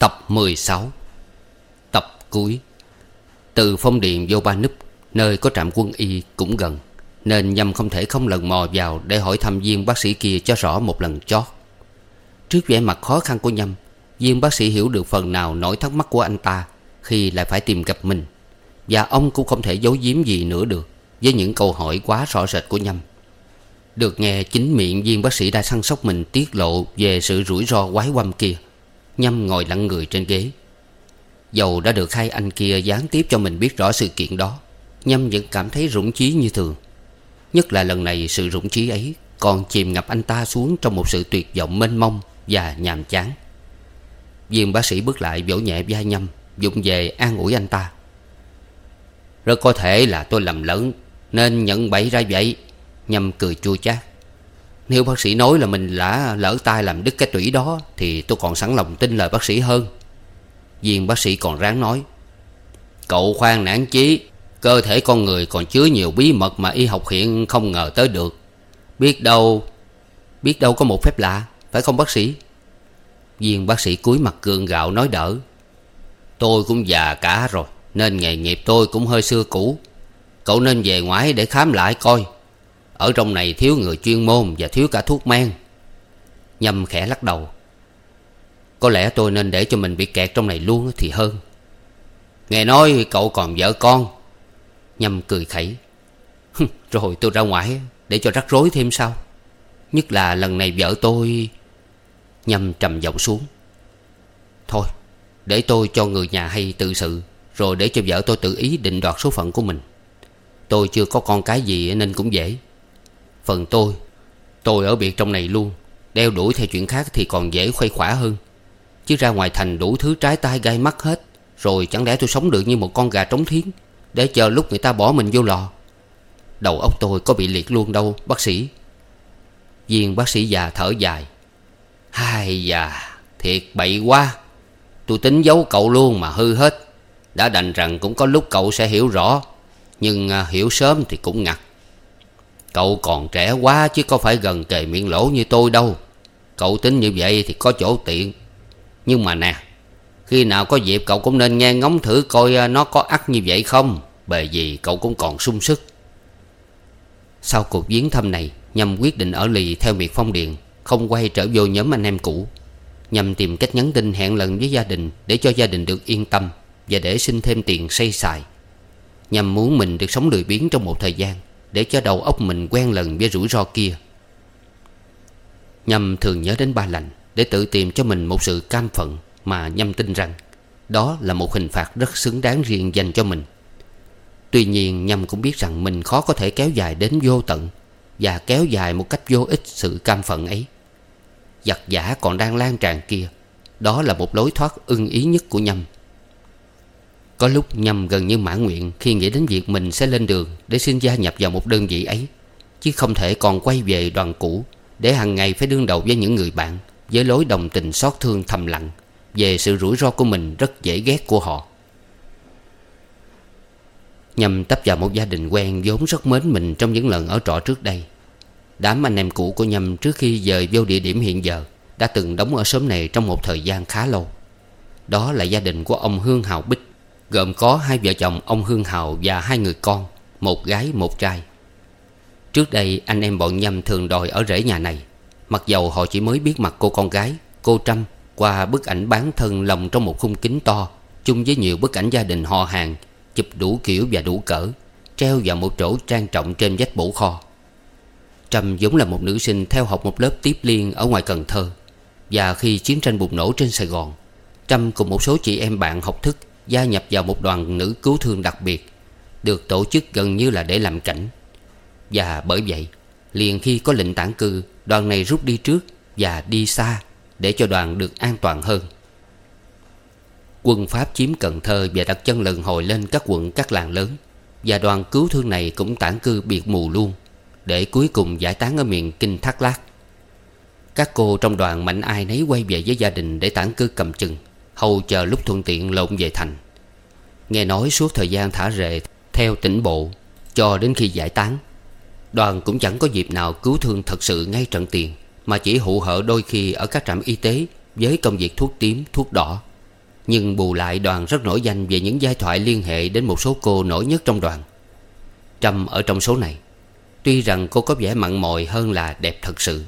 Tập 16 Tập cuối. Từ phong điện vô ba núp, Nơi có trạm quân y cũng gần, Nên Nhâm không thể không lần mò vào Để hỏi thăm viên bác sĩ kia cho rõ một lần chót. Trước vẻ mặt khó khăn của Nhâm, Viên bác sĩ hiểu được phần nào nỗi thắc mắc của anh ta Khi lại phải tìm gặp mình, Và ông cũng không thể giấu giếm gì nữa được Với những câu hỏi quá rõ rệt của Nhâm. Được nghe chính miệng viên bác sĩ đã săn sóc mình tiết lộ Về sự rủi ro quái quăm kia Nhâm ngồi lặng người trên ghế. Dầu đã được hai anh kia gián tiếp cho mình biết rõ sự kiện đó, Nhâm vẫn cảm thấy rủng trí như thường. Nhất là lần này sự rủng trí ấy Còn chìm ngập anh ta xuống trong một sự tuyệt vọng mênh mông Và nhàm chán. Viên bác sĩ bước lại vỗ nhẹ vai Nhâm Dụng về an ủi anh ta. Rất có thể là tôi lầm lớn Nên nhận bậy ra vậy, Nhâm cười chua chát. Nếu bác sĩ nói là mình đã lỡ tay làm đứt cái tủy đó, Thì tôi còn sẵn lòng tin lời bác sĩ hơn. Viên bác sĩ còn ráng nói, Cậu khoan nản chí, Cơ thể con người còn chứa nhiều bí mật mà y học hiện không ngờ tới được. Biết đâu Biết đâu có một phép lạ, Phải không bác sĩ? Viên bác sĩ cúi mặt gượng gạo nói đỡ, Tôi cũng già cả rồi, Nên nghề nghiệp tôi cũng hơi xưa cũ. Cậu nên về ngoài để khám lại coi. Ở trong này thiếu người chuyên môn Và thiếu cả thuốc men. Nhâm khẽ lắc đầu. Có lẽ tôi nên để cho mình bị kẹt trong này luôn thì hơn. Nghe nói cậu còn vợ con. Nhâm cười khẩy. Rồi tôi ra ngoài Để cho rắc rối thêm sao? Nhất là lần này vợ tôi Nhâm trầm giọng xuống. Thôi, Để tôi cho người nhà hay tự sự, Rồi để cho vợ tôi tự ý định đoạt số phận của mình. Tôi chưa có con cái gì nên cũng dễ. Phần tôi. Tôi ở biệt trong này luôn. Đeo đuổi theo chuyện khác thì còn dễ khuây khỏa hơn. Chứ ra ngoài thành đủ thứ trái tai gai mắt hết, Rồi chẳng lẽ tôi sống được như một con gà trống thiến để chờ lúc người ta bỏ mình vô lò? Đầu óc tôi có bị liệt luôn đâu, bác sĩ. Viên bác sĩ già thở dài. Hai già, Thiệt bậy quá. Tôi tính giấu cậu luôn mà hư hết. Đã đành rằng cũng có lúc cậu sẽ hiểu rõ, Nhưng à, hiểu sớm thì cũng ngặt. Cậu còn trẻ quá chứ có phải gần kề miệng lỗ như tôi đâu. Cậu tính như vậy thì có chỗ tiện. Nhưng mà nè, khi nào có dịp cậu cũng nên nghe ngóng thử coi à, nó có ắt như vậy không? Bởi vì cậu cũng còn sung sức. Sau cuộc viếng thăm này, Nhâm quyết định ở lì theo miệt phong điện Không quay trở vô nhóm anh em cũ. Nhằm tìm cách nhắn tin hẹn lần với gia đình Để cho gia đình được yên tâm Và để xin thêm tiền xây xài. Nhằm muốn mình được sống lười biếng trong một thời gian. Để cho đầu óc mình quen lần với rủi ro kia. Nhâm thường nhớ đến ba lành Để tự tìm cho mình một sự cam phận mà nhâm tin rằng Đó là một hình phạt rất xứng đáng riêng dành cho mình. Tuy nhiên, nhâm cũng biết rằng mình khó có thể kéo dài đến vô tận Và kéo dài một cách vô ích sự cam phận ấy. Giặc giả còn đang lan tràn kia, Đó là một lối thoát ưng ý nhất của nhâm. Có lúc nhâm gần như mãn nguyện Khi nghĩ đến việc mình sẽ lên đường Để xin gia nhập vào một đơn vị ấy. Chứ không thể còn quay về đoàn cũ Để hàng ngày phải đương đầu với những người bạn, Với lối đồng tình xót thương thầm lặng về sự rủi ro của mình rất dễ ghét của họ. Nhằm tấp vào một gia đình quen vốn rất mến mình trong những lần ở trọ trước đây. Đám anh em cũ của Nhâm trước khi dời vô địa điểm hiện giờ Đã từng đóng ở xóm này trong một thời gian khá lâu. Đó là gia đình của ông Hương Hào Bích. Gồm có hai vợ chồng ông Hương Hào và hai người con, Một gái, một trai. Trước đây, anh em bọn Nhâm thường đòi ở rễ nhà này. Mặc dầu họ chỉ mới biết mặt cô con gái, Cô Trâm, qua bức ảnh bán thân lồng trong một khung kính to, Chung với nhiều bức ảnh gia đình họ hàng, Chụp đủ kiểu và đủ cỡ, Treo vào một chỗ trang trọng trên vách bổ kho. Trâm giống là một nữ sinh theo học một lớp tiếp liên ở ngoài Cần Thơ, Và khi chiến tranh bùng nổ trên Sài Gòn, Trâm cùng một số chị em bạn học thức Gia nhập vào một đoàn nữ cứu thương đặc biệt, Được tổ chức gần như là để làm cảnh. Và bởi vậy, Liền khi có lệnh tản cư, Đoàn này rút đi trước Và đi xa Để cho đoàn được an toàn hơn. Quân Pháp chiếm Cần Thơ Và đặt chân lần hồi lên các quận, các làng lớn, Và đoàn cứu thương này cũng tản cư biệt mù luôn, Để cuối cùng giải tán ở miền Kinh Thác Lát. Các cô trong đoàn mạnh ai nấy quay về với gia đình Để tản cư cầm chừng. Hầu chờ lúc thuận tiện lộn về thành. Nghe nói suốt thời gian thả rệ Theo tỉnh bộ Cho đến khi giải tán Đoàn cũng chẳng có dịp nào cứu thương thật sự ngay trận tiền Mà chỉ hụ hở đôi khi ở các trạm y tế Với công việc thuốc tím, thuốc đỏ. Nhưng bù lại đoàn rất nổi danh Về những giai thoại liên hệ đến một số cô nổi nhất trong đoàn. Trâm ở trong số này Tuy rằng cô có vẻ mặn mòi hơn là đẹp thật sự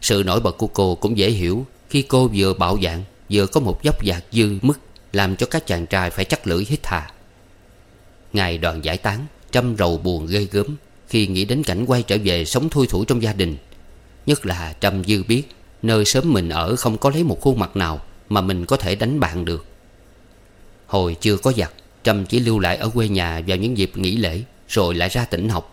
Sự nổi bật của cô cũng dễ hiểu Khi cô vừa bạo dạng. Vừa có một dốc dạc dư mức Làm cho các chàng trai phải chắc lưỡi hít thà Ngày đoàn giải tán trăm rầu buồn ghê gớm Khi nghĩ đến cảnh quay trở về sống thui thủ trong gia đình. Nhất là Trâm dư biết Nơi sớm mình ở không có lấy một khuôn mặt nào Mà mình có thể đánh bạn được. Hồi chưa có giặc, Trâm chỉ lưu lại ở quê nhà vào những dịp nghỉ lễ, Rồi lại ra tỉnh học.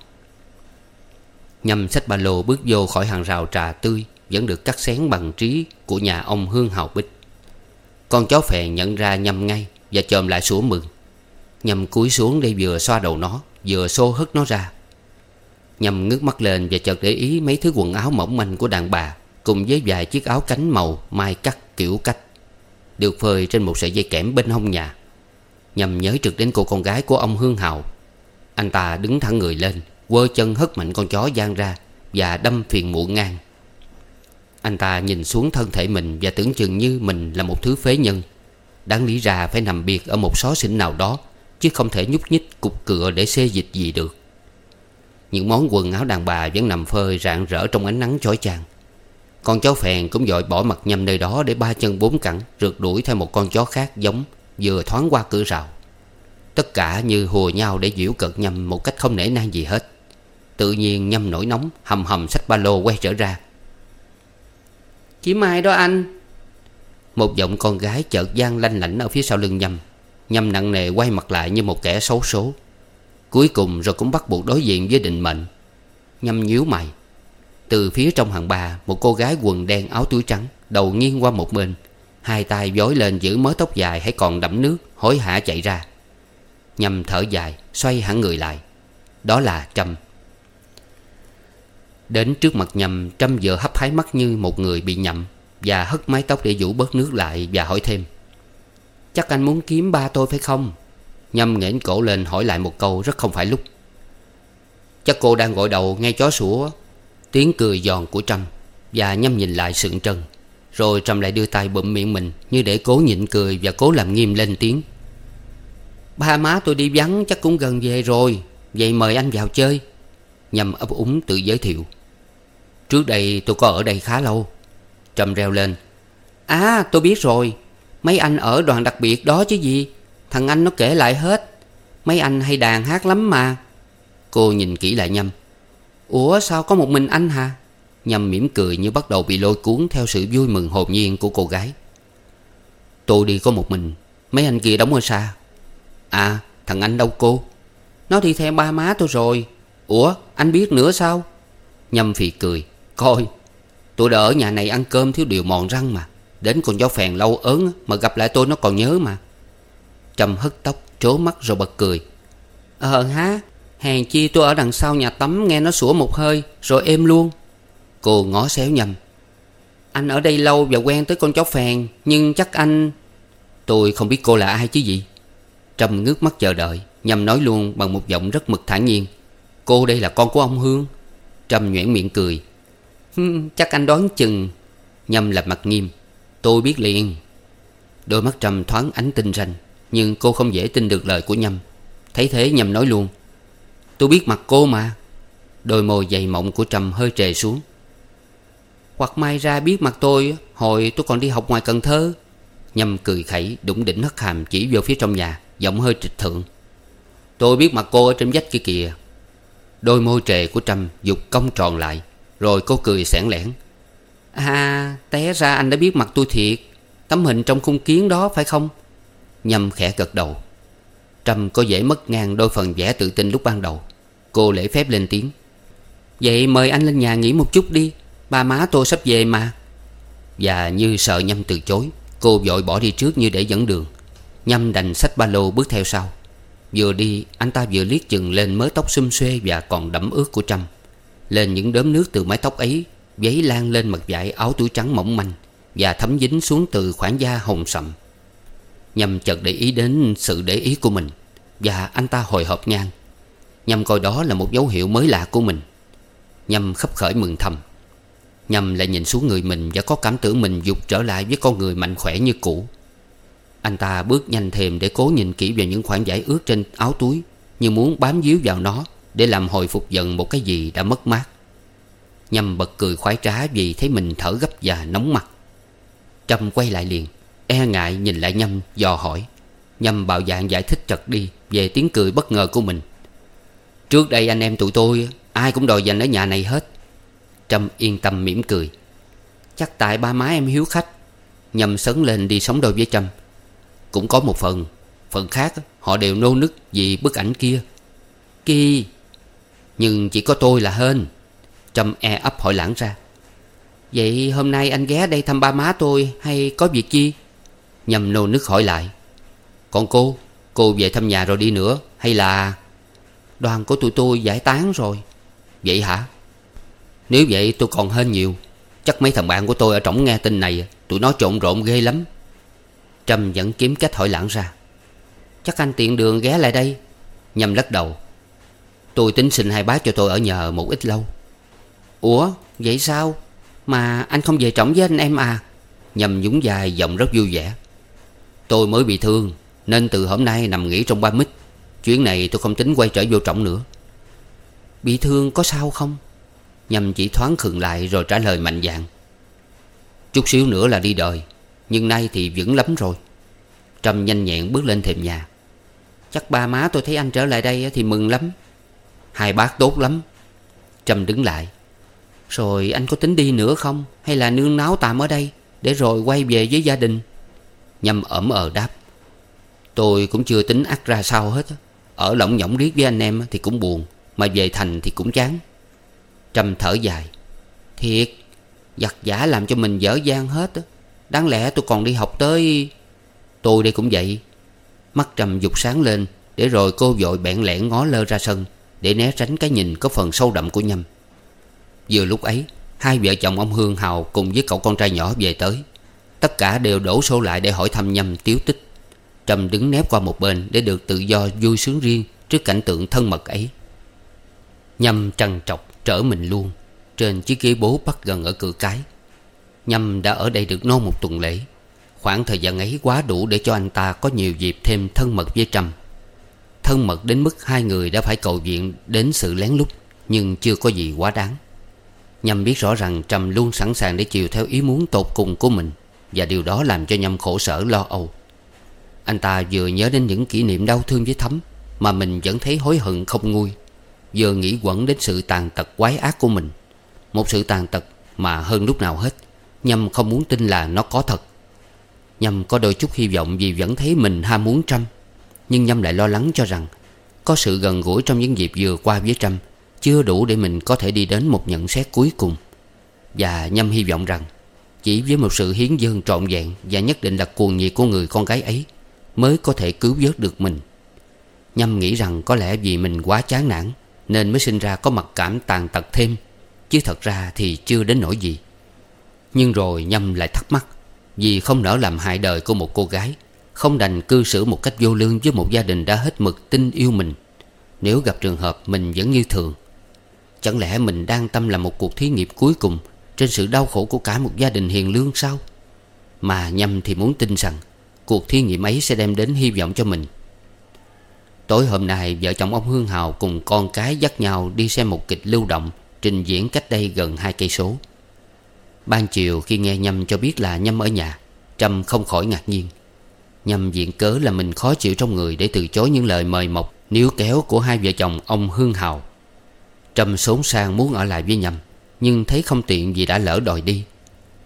Nhâm sách ba lô bước vô khỏi hàng rào trà tươi, Vẫn được cắt xén bằng trí Của nhà ông Hương Hào Bích. Con chó phè nhận ra Nhâm ngay Và chồm lại sủa mừng Nhâm cúi xuống để vừa xoa đầu nó, Vừa xô hất nó ra. Nhâm ngước mắt lên và chợt để ý Mấy thứ quần áo mỏng manh của đàn bà Cùng với vài chiếc áo cánh màu Mai cắt kiểu cách, Được phơi trên một sợi dây kẽm bên hông nhà. Nhâm nhớ trực đến cô con gái của ông Hương Hào. Anh ta đứng thẳng người lên, Quơ chân hất mạnh con chó gian ra Và đâm phiền muộn ngang. Anh ta nhìn xuống thân thể mình Và tưởng chừng như mình là một thứ phế nhân. Đáng lý ra phải nằm biệt ở một xó xỉnh nào đó, Chứ không thể nhúc nhích cục cửa để xê dịch gì được. Những món quần áo đàn bà vẫn nằm phơi rạng rỡ trong ánh nắng chói chang. Con chó phèn cũng dội bỏ mặt nhầm nơi đó để ba chân bốn cẳng Rượt đuổi theo một con chó khác giống, Vừa thoáng qua cửa rào. Tất cả như hùa nhau để diễu cợt nhầm một cách không nể nang gì hết. Tự nhiên nhâm nổi nóng, Hầm hầm xách ba lô quay trở ra chỉ Mai đó anh. Một giọng con gái chợt gian lanh lảnh ở phía sau lưng nhâm. Nhâm nặng nề quay mặt lại như một kẻ xấu số. Cuối cùng rồi cũng bắt buộc đối diện với định mệnh. Nhâm nhíu mày. Từ phía trong hàng bà, Một cô gái quần đen áo túi trắng, Đầu nghiêng qua một bên. Hai tay vối lên giữ mớ tóc dài hãy còn đẫm nước, Hối hả chạy ra. Nhâm thở dài, Xoay hẳn người lại. Đó là Trâm. Đến trước mặt nhầm, Trâm vừa hấp hái mắt như một người bị nhầm Và hất mái tóc để vũ bớt nước lại Và hỏi thêm. Chắc anh muốn kiếm ba tôi phải không? Nhâm nghển cổ lên hỏi lại một câu rất không phải lúc. Chắc cô đang gọi đầu nghe chó sủa. Tiếng cười giòn của Trâm Và Nhâm nhìn lại sượng trân Rồi Trâm lại đưa tay bụm miệng mình Như để cố nhịn cười và cố làm nghiêm lên tiếng. Ba má tôi đi vắng, chắc cũng gần về rồi. Vậy mời anh vào chơi. Nhâm ấp úng tự giới thiệu. Trước đây tôi có ở đây khá lâu. Trầm reo lên. À tôi biết rồi. Mấy anh ở đoàn đặc biệt đó chứ gì? Thằng anh nó kể lại hết. Mấy anh hay đàn hát lắm mà. Cô nhìn kỹ lại Nhâm. Ủa, sao có một mình anh hả? Nhâm mỉm cười như bắt đầu bị lôi cuốn Theo sự vui mừng hồn nhiên của cô gái. Tôi đi có một mình. Mấy anh kia đóng ở xa À thằng anh đâu cô? Nó đi theo ba má tôi rồi. Ủa, anh biết nữa sao? Nhâm phì cười. Coi, tôi đã ở nhà này ăn cơm thiếu điều mòn răng mà. Đến con chó phèn lâu ớn Mà gặp lại tôi nó còn nhớ mà. Trầm hất tóc, trố mắt rồi bật cười. Ờ há, Hèn chi tôi ở đằng sau nhà tắm Nghe nó sủa một hơi, Rồi êm luôn. Cô ngó xéo nhầm. Anh ở đây lâu và quen tới con chó phèn, Nhưng chắc anh Tôi không biết cô là ai chứ gì. Trầm ngước mắt chờ đợi, nhầm nói luôn bằng một giọng rất mực thản nhiên. Cô đây là con của ông Hương. Trầm nhoẻn miệng cười. Chắc anh đoán chừng. Nhâm lập mặt nghiêm. Tôi biết liền. Đôi mắt trầm thoáng ánh tinh ranh, Nhưng cô không dễ tin được lời của Nhâm. Thấy thế Nhâm nói luôn. Tôi biết mặt cô mà. Đôi môi dày mộng của trầm hơi trề xuống. Hoặc mai ra biết mặt tôi, Hồi tôi còn đi học ngoài Cần Thơ. Nhâm cười khẩy đụng đỉnh hất hàm chỉ vô phía trong nhà, Giọng hơi trịch thượng. Tôi biết mặt cô ở trên vách kia kìa. Đôi môi trề của trầm dục cong tròn lại. Rồi cô cười sẻn lẻn À té ra anh đã biết mặt tôi thiệt. Tấm hình trong khung kiến đó phải không? Nhâm khẽ gật đầu. Trâm có dễ mất ngang đôi phần vẻ tự tin lúc ban đầu. Cô lễ phép lên tiếng. Vậy mời anh lên nhà nghỉ một chút đi. Ba má tôi sắp về mà. Và như sợ Nhâm từ chối Cô vội bỏ đi trước như để dẫn đường. Nhâm đành xách ba lô bước theo sau. Vừa đi anh ta vừa liếc chừng lên mớ tóc xum xuê Và còn đẫm ướt của Trâm lên những đốm nước từ mái tóc ấy, Giấy lan lên mặt vải áo túi trắng mỏng manh Và thấm dính xuống từ khoảng da hồng sậm. Nhâm chợt để ý đến sự để ý của mình Và anh ta hồi hộp ngang. Nhâm coi đó là một dấu hiệu mới lạ của mình. Nhâm khấp khởi mừng thầm. Nhâm lại nhìn xuống người mình Và có cảm tưởng mình dục trở lại với con người mạnh khỏe như cũ. Anh ta bước nhanh thêm để cố nhìn kỹ vào những khoảng giải ướt trên áo túi Như muốn bám víu vào nó. Để làm hồi phục dần một cái gì đã mất mát. Nhâm bật cười khoái trá vì thấy mình thở gấp và nóng mặt. Trâm quay lại liền E ngại nhìn lại Nhâm, dò hỏi. Nhâm bạo dạng giải thích trật đi, Về tiếng cười bất ngờ của mình. Trước đây anh em tụi tôi, Ai cũng đòi dành ở nhà này hết. Trâm yên tâm mỉm cười. Chắc tại ba má em hiếu khách. Nhâm sấn lên đi sống đôi với Trâm. Cũng có một phần Phần khác, họ đều nô nức vì bức ảnh kia. Kỳ nhưng chỉ có tôi là hên. Trâm e ấp hỏi lãng ra. Vậy hôm nay anh ghé đây thăm ba má tôi Hay có việc chi? Nhâm nô nước hỏi lại. Còn cô Cô về thăm nhà rồi đi nữa, Hay là Đoàn của tụi tôi giải tán rồi? Vậy hả? Nếu vậy tôi còn hơn nhiều. Chắc mấy thằng bạn của tôi ở trỏng nghe tin này, Tụi nó trộn rộn ghê lắm. Trâm vẫn kiếm cách hỏi lãng ra. Chắc anh tiện đường ghé lại đây. Nhâm lắc đầu. Tôi tính xin hai bác cho tôi ở nhờ một ít lâu. Ủa, vậy sao? Mà anh không về trọng với anh em à? Nhầm nhúng dài, giọng rất vui vẻ. Tôi mới bị thương, Nên từ hôm nay nằm nghỉ trong ba mít. Chuyến này tôi không tính quay trở vô trọng nữa. Bị thương có sao không? Nhầm chỉ thoáng khừng lại rồi trả lời mạnh dạn. Chút xíu nữa là đi đời, Nhưng nay thì vững lắm rồi. Trâm nhanh nhẹn bước lên thềm nhà. Chắc ba má tôi thấy anh trở lại đây thì mừng lắm. Hai bác tốt lắm. Trâm đứng lại. Rồi anh có tính đi nữa không? Hay là nương náo tạm ở đây Để rồi quay về với gia đình? Nhâm ẩm ờ đáp. Tôi cũng chưa tính ắt ra sao hết. Ở lỏng nhỏng riết với anh em thì cũng buồn, Mà về thành thì cũng chán. Trâm thở dài. Thiệt Giặc giả làm cho mình dở dang hết. Đáng lẽ tôi còn đi học tới Tôi đây cũng vậy. Mắt Trâm dục sáng lên Để rồi cô vội bẹn lẽn ngó lơ ra sân. Để né tránh cái nhìn có phần sâu đậm của Nhâm. Vừa lúc ấy, Hai vợ chồng ông Hương Hào cùng với cậu con trai nhỏ về tới. Tất cả đều đổ xô lại để hỏi thăm Nhâm tiếu tích. Trầm đứng nép qua một bên Để được tự do vui sướng riêng Trước cảnh tượng thân mật ấy. Nhâm trằn trọc trở mình luôn, Trên chiếc ghế bố bắt gần ở cửa cái. Nhâm đã ở đây được non một tuần lễ. Khoảng thời gian ấy quá đủ để cho anh ta có nhiều dịp thêm thân mật với Trầm. Thân mật đến mức hai người đã phải cầu viện đến sự lén lút, Nhưng chưa có gì quá đáng. Nhâm biết rõ rằng trầm luôn sẵn sàng để chiều theo ý muốn tột cùng của mình, Và điều đó làm cho Nhâm khổ sở lo âu. Anh ta vừa nhớ đến những kỷ niệm đau thương với Thấm Mà mình vẫn thấy hối hận không nguôi, Vừa nghĩ quẩn đến sự tàn tật quái ác của mình. Một sự tàn tật mà hơn lúc nào hết, Nhâm không muốn tin là nó có thật. Nhâm có đôi chút hy vọng vì vẫn thấy mình ham muốn Trâm. Nhưng Nhâm lại lo lắng cho rằng Có sự gần gũi trong những dịp vừa qua với Trâm, Chưa đủ để mình có thể đi đến một nhận xét cuối cùng. Và Nhâm hy vọng rằng Chỉ với một sự hiến dâng trọn vẹn Và nhất định là cuồng nhiệt của người con gái ấy Mới có thể cứu vớt được mình. Nhâm nghĩ rằng có lẽ vì mình quá chán nản Nên mới sinh ra có mặc cảm tàn tật thêm, Chứ thật ra thì chưa đến nỗi gì. Nhưng rồi Nhâm lại thắc mắc Vì không nỡ làm hại đời của một cô gái không đành cư xử một cách vô lương Với một gia đình đã hết mực tin yêu mình. Nếu gặp trường hợp mình vẫn như thường, Chẳng lẽ mình đang tâm là một cuộc thí nghiệm cuối cùng Trên sự đau khổ của cả một gia đình hiền lương sao? Mà Nhâm thì muốn tin rằng Cuộc thí nghiệm ấy sẽ đem đến hy vọng cho mình. Tối hôm nay, vợ chồng ông Hương Hào cùng con cái dắt nhau đi xem một kịch lưu động Trình diễn cách đây gần hai cây số. Ban chiều khi nghe Nhâm cho biết là Nhâm ở nhà, Trâm không khỏi ngạc nhiên. Nhằm diện cớ là mình khó chịu trong người Để từ chối những lời mời mọc, Níu kéo của hai vợ chồng ông Hương Hào. Trâm xốn sang muốn ở lại với Nhâm, Nhưng thấy không tiện vì đã lỡ đòi đi.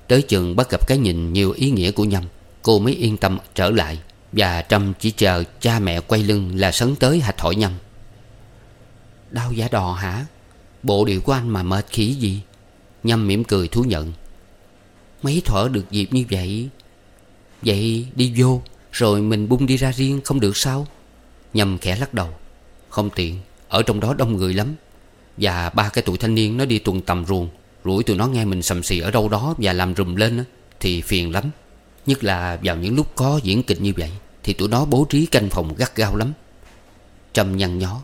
Tới chừng bắt gặp cái nhìn nhiều ý nghĩa của Nhâm, Cô mới yên tâm trở lại Và Trâm chỉ chờ cha mẹ quay lưng là sấn tới hạch hỏi nhâm. Đau giả đò hả? Bộ điệu của anh mà mệt khỉ gì? Nhâm mỉm cười thú nhận. Mấy thở được dịp như vậy Vậy đi vô. Rồi mình bung đi ra riêng, không được sao? Nhâm khẽ lắc đầu. Không tiện, Ở trong đó đông người lắm. Và ba cái tuổi thanh niên nó đi tuần tầm ruồng Rủi tụi nó nghe mình sầm xì ở đâu đó Và làm rùm lên Thì phiền lắm. Nhất là vào những lúc có diễn kịch như vậy, Thì tụi nó bố trí canh phòng gắt gao lắm. Trầm nhăn nhó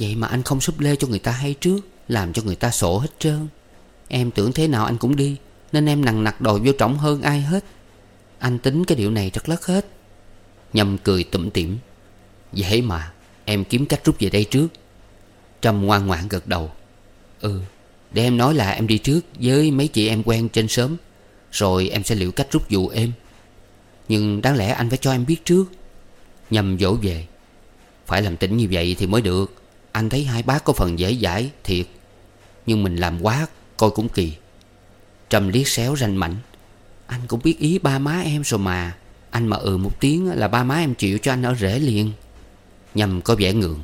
Vậy mà anh không súp lê cho người ta hay trước, Làm cho người ta sổ hết trơn. Em tưởng thế nào anh cũng đi, Nên em nặng nặc đòi vô trọng hơn ai hết. Anh tính cái điều này rất lất hết. Nhâm cười tủm tỉm. Dễ mà, Em kiếm cách rút về đây trước. Trâm ngoan ngoãn gật đầu. Ừ Để em nói là em đi trước Với mấy chị em quen trên sớm, Rồi em sẽ liệu cách rút dụ em Nhưng đáng lẽ anh phải cho em biết trước. Nhâm dỗ về. Phải làm tỉnh như vậy thì mới được. Anh thấy hai bác có phần dễ dãi, Thiệt. Nhưng mình làm quá, Coi cũng kỳ. Trâm liếc xéo ranh mảnh. Anh cũng biết ý ba má em rồi mà. Anh mà ừ một tiếng là ba má em chịu cho anh ở rễ liền. Nhầm có vẻ ngượng.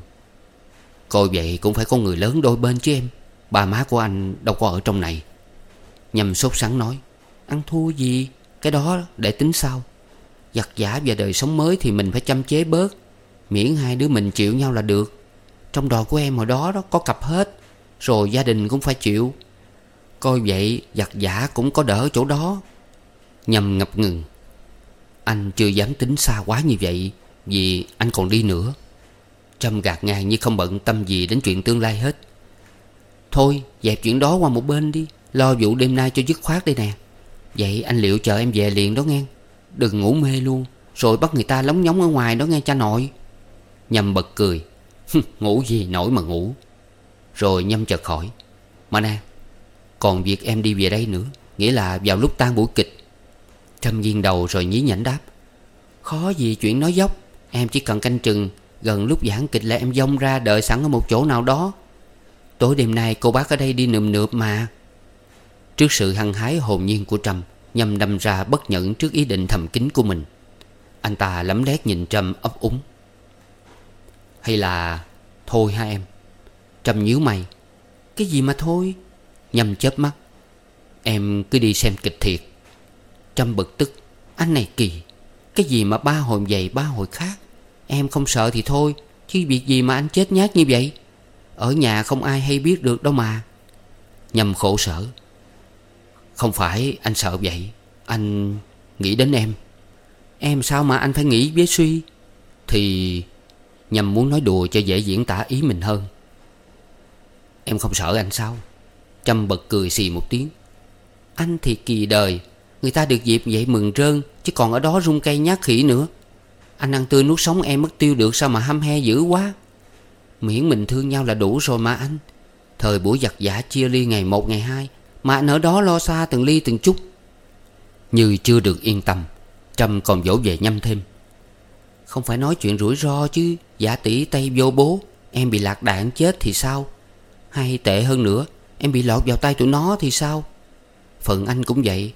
Coi vậy cũng phải có người lớn đôi bên chứ em. Ba má của anh đâu có ở trong này. Nhầm sốt sắng nói, Ăn thua gì? Cái đó để tính sau. Giặt giả và đời sống mới thì mình phải chăm chế bớt. Miễn hai đứa mình chịu nhau là được. Trong đò của em hồi đó đó có cặp hết, Rồi gia đình cũng phải chịu. Coi vậy giặt giả cũng có đỡ chỗ đó. Nhầm ngập ngừng. Anh chưa dám tính xa quá như vậy, Vì anh còn đi nữa. Trâm gạt ngang như không bận tâm gì đến chuyện tương lai hết. Thôi, dẹp chuyện đó qua một bên đi, Lo vụ đêm nay cho dứt khoát đây nè. Vậy anh liệu chờ em về liền đó nghe. Đừng ngủ mê luôn, Rồi bắt người ta lóng nhóng ở ngoài đó nghe cha nội. Nhâm bật cười. Ngủ gì nổi mà ngủ. Rồi Nhâm chợt hỏi Mà nè, Còn việc em đi về đây nữa, Nghĩa là vào lúc tan buổi kịch Trâm nghiêng đầu rồi nhí nhảnh đáp. Khó gì chuyện nói dốc. Em chỉ cần canh chừng, Gần lúc giảng kịch là em dông ra đợi sẵn ở một chỗ nào đó. Tối đêm nay cô bác ở đây đi nườm nượp mà. Trước sự hăng hái hồn nhiên của Trâm Nhâm đâm ra bất nhẫn trước ý định thầm kín của mình. Anh ta lấm lét nhìn Trâm ấp úng. Hay là, Thôi ha em. Trâm nhíu mày. Cái gì mà thôi? Nhâm chớp mắt. Em cứ đi xem kịch thiệt. Trâm bực tức. Anh này kỳ. Cái gì mà ba hồi vậy, ba hồi khác? Em không sợ thì thôi, Chứ việc gì mà anh chết nhát như vậy? Ở nhà không ai hay biết được đâu mà. Nhâm khổ sở. Không phải anh sợ vậy, Anh nghĩ đến em. Em sao mà anh phải nghĩ với suy? Thì Nhâm muốn nói đùa cho dễ diễn tả ý mình hơn. Em không sợ anh sao? Trâm bật cười xì một tiếng. Anh thì kỳ đời Người ta được dịp vậy mừng rơn, Chứ còn ở đó rung cây nhát khỉ nữa. Anh ăn tươi nuốt sống em mất tiêu được sao mà hăm he dữ quá. Miễn mình thương nhau là đủ rồi mà anh. Thời buổi giặc giả chia ly ngày một, ngày hai, Mà anh ở đó lo xa từng ly từng chút. Như chưa được yên tâm, Trâm còn dỗ về nhâm thêm. Không phải nói chuyện rủi ro chứ, Giả tỷ tay vô bố, Em bị lạc đạn chết thì sao? Hay tệ hơn nữa, Em bị lọt vào tay tụi nó thì sao? Phận anh cũng vậy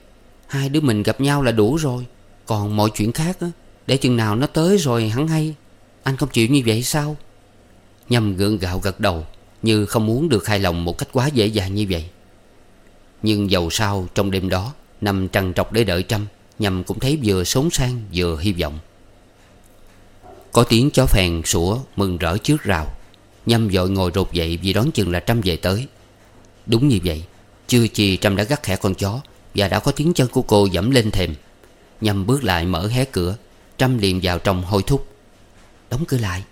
Hai đứa mình gặp nhau là đủ rồi. Còn mọi chuyện khác á, để chừng nào nó tới rồi hắn hay. Anh không chịu như vậy sao? Nhâm gượng gạo gật đầu, Như không muốn được hài lòng một cách quá dễ dàng như vậy. Nhưng dầu sao trong đêm đó Nằm trằn trọc để đợi Trâm, Nhâm cũng thấy vừa xốn sang vừa hy vọng. Có tiếng chó phèn sủa mừng rỡ trước rào. Nhâm vội ngồi rột dậy vì đón chừng là Trâm về tới. Đúng như vậy, Chưa chi Trâm đã gắt khẽ con chó và đã có tiếng chân của cô dẫm lên thềm. Nhâm bước lại mở hé cửa, Trâm liền vào trong hôi thúc. Đóng cửa lại.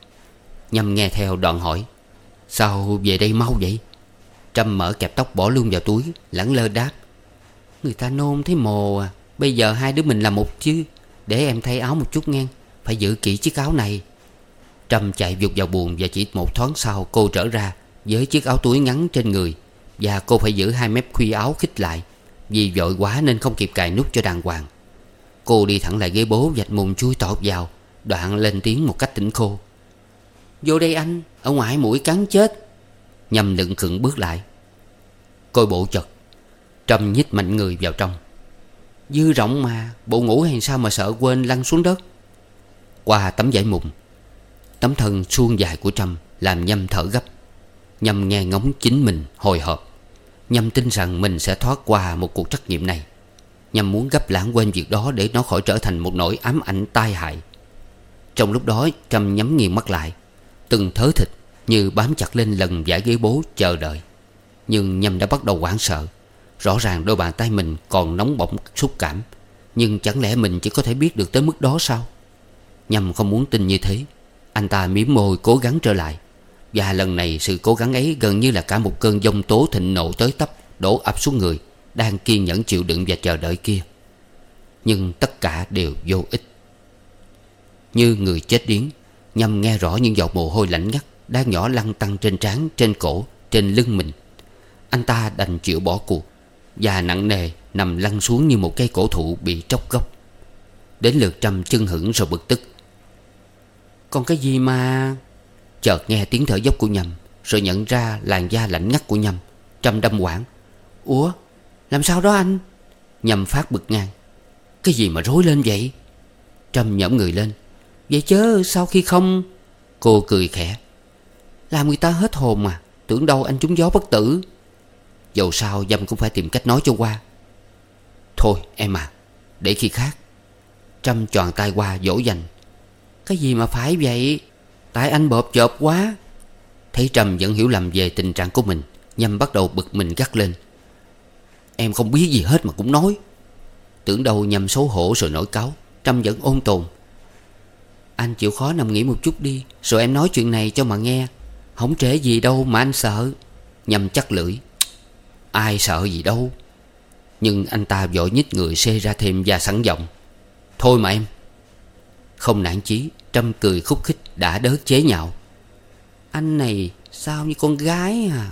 Nhâm nghe theo đoạn hỏi. Sao về đây mau vậy? Trâm mở kẹp tóc bỏ luôn vào túi, Lẳng lơ đáp. Người ta nôn thấy mồ à. Bây giờ hai đứa mình là một chứ. Để em thay áo một chút nghe Phải giữ kỹ chiếc áo này. Trâm chạy vụt vào buồng Và chỉ một thoáng sau cô trở ra Với chiếc áo túi ngắn trên người. Và cô phải giữ hai mép khuy áo khít lại. Vì vội quá nên không kịp cài nút cho đàng hoàng. Cô đi thẳng lại ghế bố dạch mùng chui tọt vào, Đoạn lên tiếng một cách tỉnh khô. Vô đây anh, Ở ngoài mũi cắn chết. Nhâm lựng khựng bước lại. Coi bộ chật Trâm nhích mạnh người vào trong. Dư rộng mà, Bộ ngủ hay sao mà sợ quên lăn xuống đất? Qua tấm vải mùng Tấm thân suông dài của Trâm Làm Nhâm thở gấp, Nhâm nghe ngóng chính mình hồi hộp. Nhâm tin rằng mình sẽ thoát qua một cuộc trắc nghiệm này. Nhâm muốn gấp lãng quên việc đó Để nó khỏi trở thành một nỗi ám ảnh tai hại. Trong lúc đó, Trâm nhắm nghiền mắt lại. Từng thớ thịt như bám chặt lên lần giải ghế bố chờ đợi. Nhưng Nhâm đã bắt đầu hoảng sợ. Rõ ràng đôi bàn tay mình còn nóng bỏng xúc cảm. Nhưng chẳng lẽ mình chỉ có thể biết được tới mức đó sao? Nhâm không muốn tin như thế. Anh ta miếm môi cố gắng trở lại. Và lần này sự cố gắng ấy gần như là cả một cơn giông tố thịnh nộ tới tấp Đổ ập xuống người Đang kiên nhẫn chịu đựng và chờ đợi kia. Nhưng tất cả đều vô ích. Như người chết điếng Nhâm nghe rõ những giọt mồ hôi lạnh ngắt Đang nhỏ lăn tăng trên trán, trên cổ, trên lưng mình Anh ta đành chịu bỏ cuộc Và nặng nề nằm lăn xuống như một cây cổ thụ bị tróc gốc. Đến lượt trăm chân hững rồi bực tức. Còn cái gì mà Chợt nghe tiếng thở dốc của Nhâm Rồi nhận ra làn da lạnh ngắt của Nhâm Trâm đâm quảng. Ủa, làm sao đó anh? Nhâm phát bực ngang. Cái gì mà rối lên vậy? Trâm nhõm người lên. Vậy chớ, sau khi không Cô cười khẽ. Làm người ta hết hồn mà, Tưởng đâu anh trúng gió bất tử. Dầu sao Dâm cũng phải tìm cách nói cho qua. Thôi em à Để khi khác. Trâm tròn tay qua dỗ dành. Cái gì mà phải vậy? Tại anh bộp chộp quá. Thấy trầm vẫn hiểu lầm về tình trạng của mình, Nhâm bắt đầu bực mình gắt lên. Em không biết gì hết mà cũng nói. Tưởng đâu Nhâm xấu hổ rồi nổi cáo. Trâm vẫn ôn tồn. Anh chịu khó nằm nghỉ một chút đi, Rồi em nói chuyện này cho mà nghe. Không trễ gì đâu mà anh sợ. Nhâm chắc lưỡi. Ai sợ gì đâu. Nhưng anh ta vội nhích người xê ra thêm và sẵn giọng. Thôi mà em. Không nản chí Trâm cười khúc khích đã đớt chế nhạo. Anh này sao như con gái à?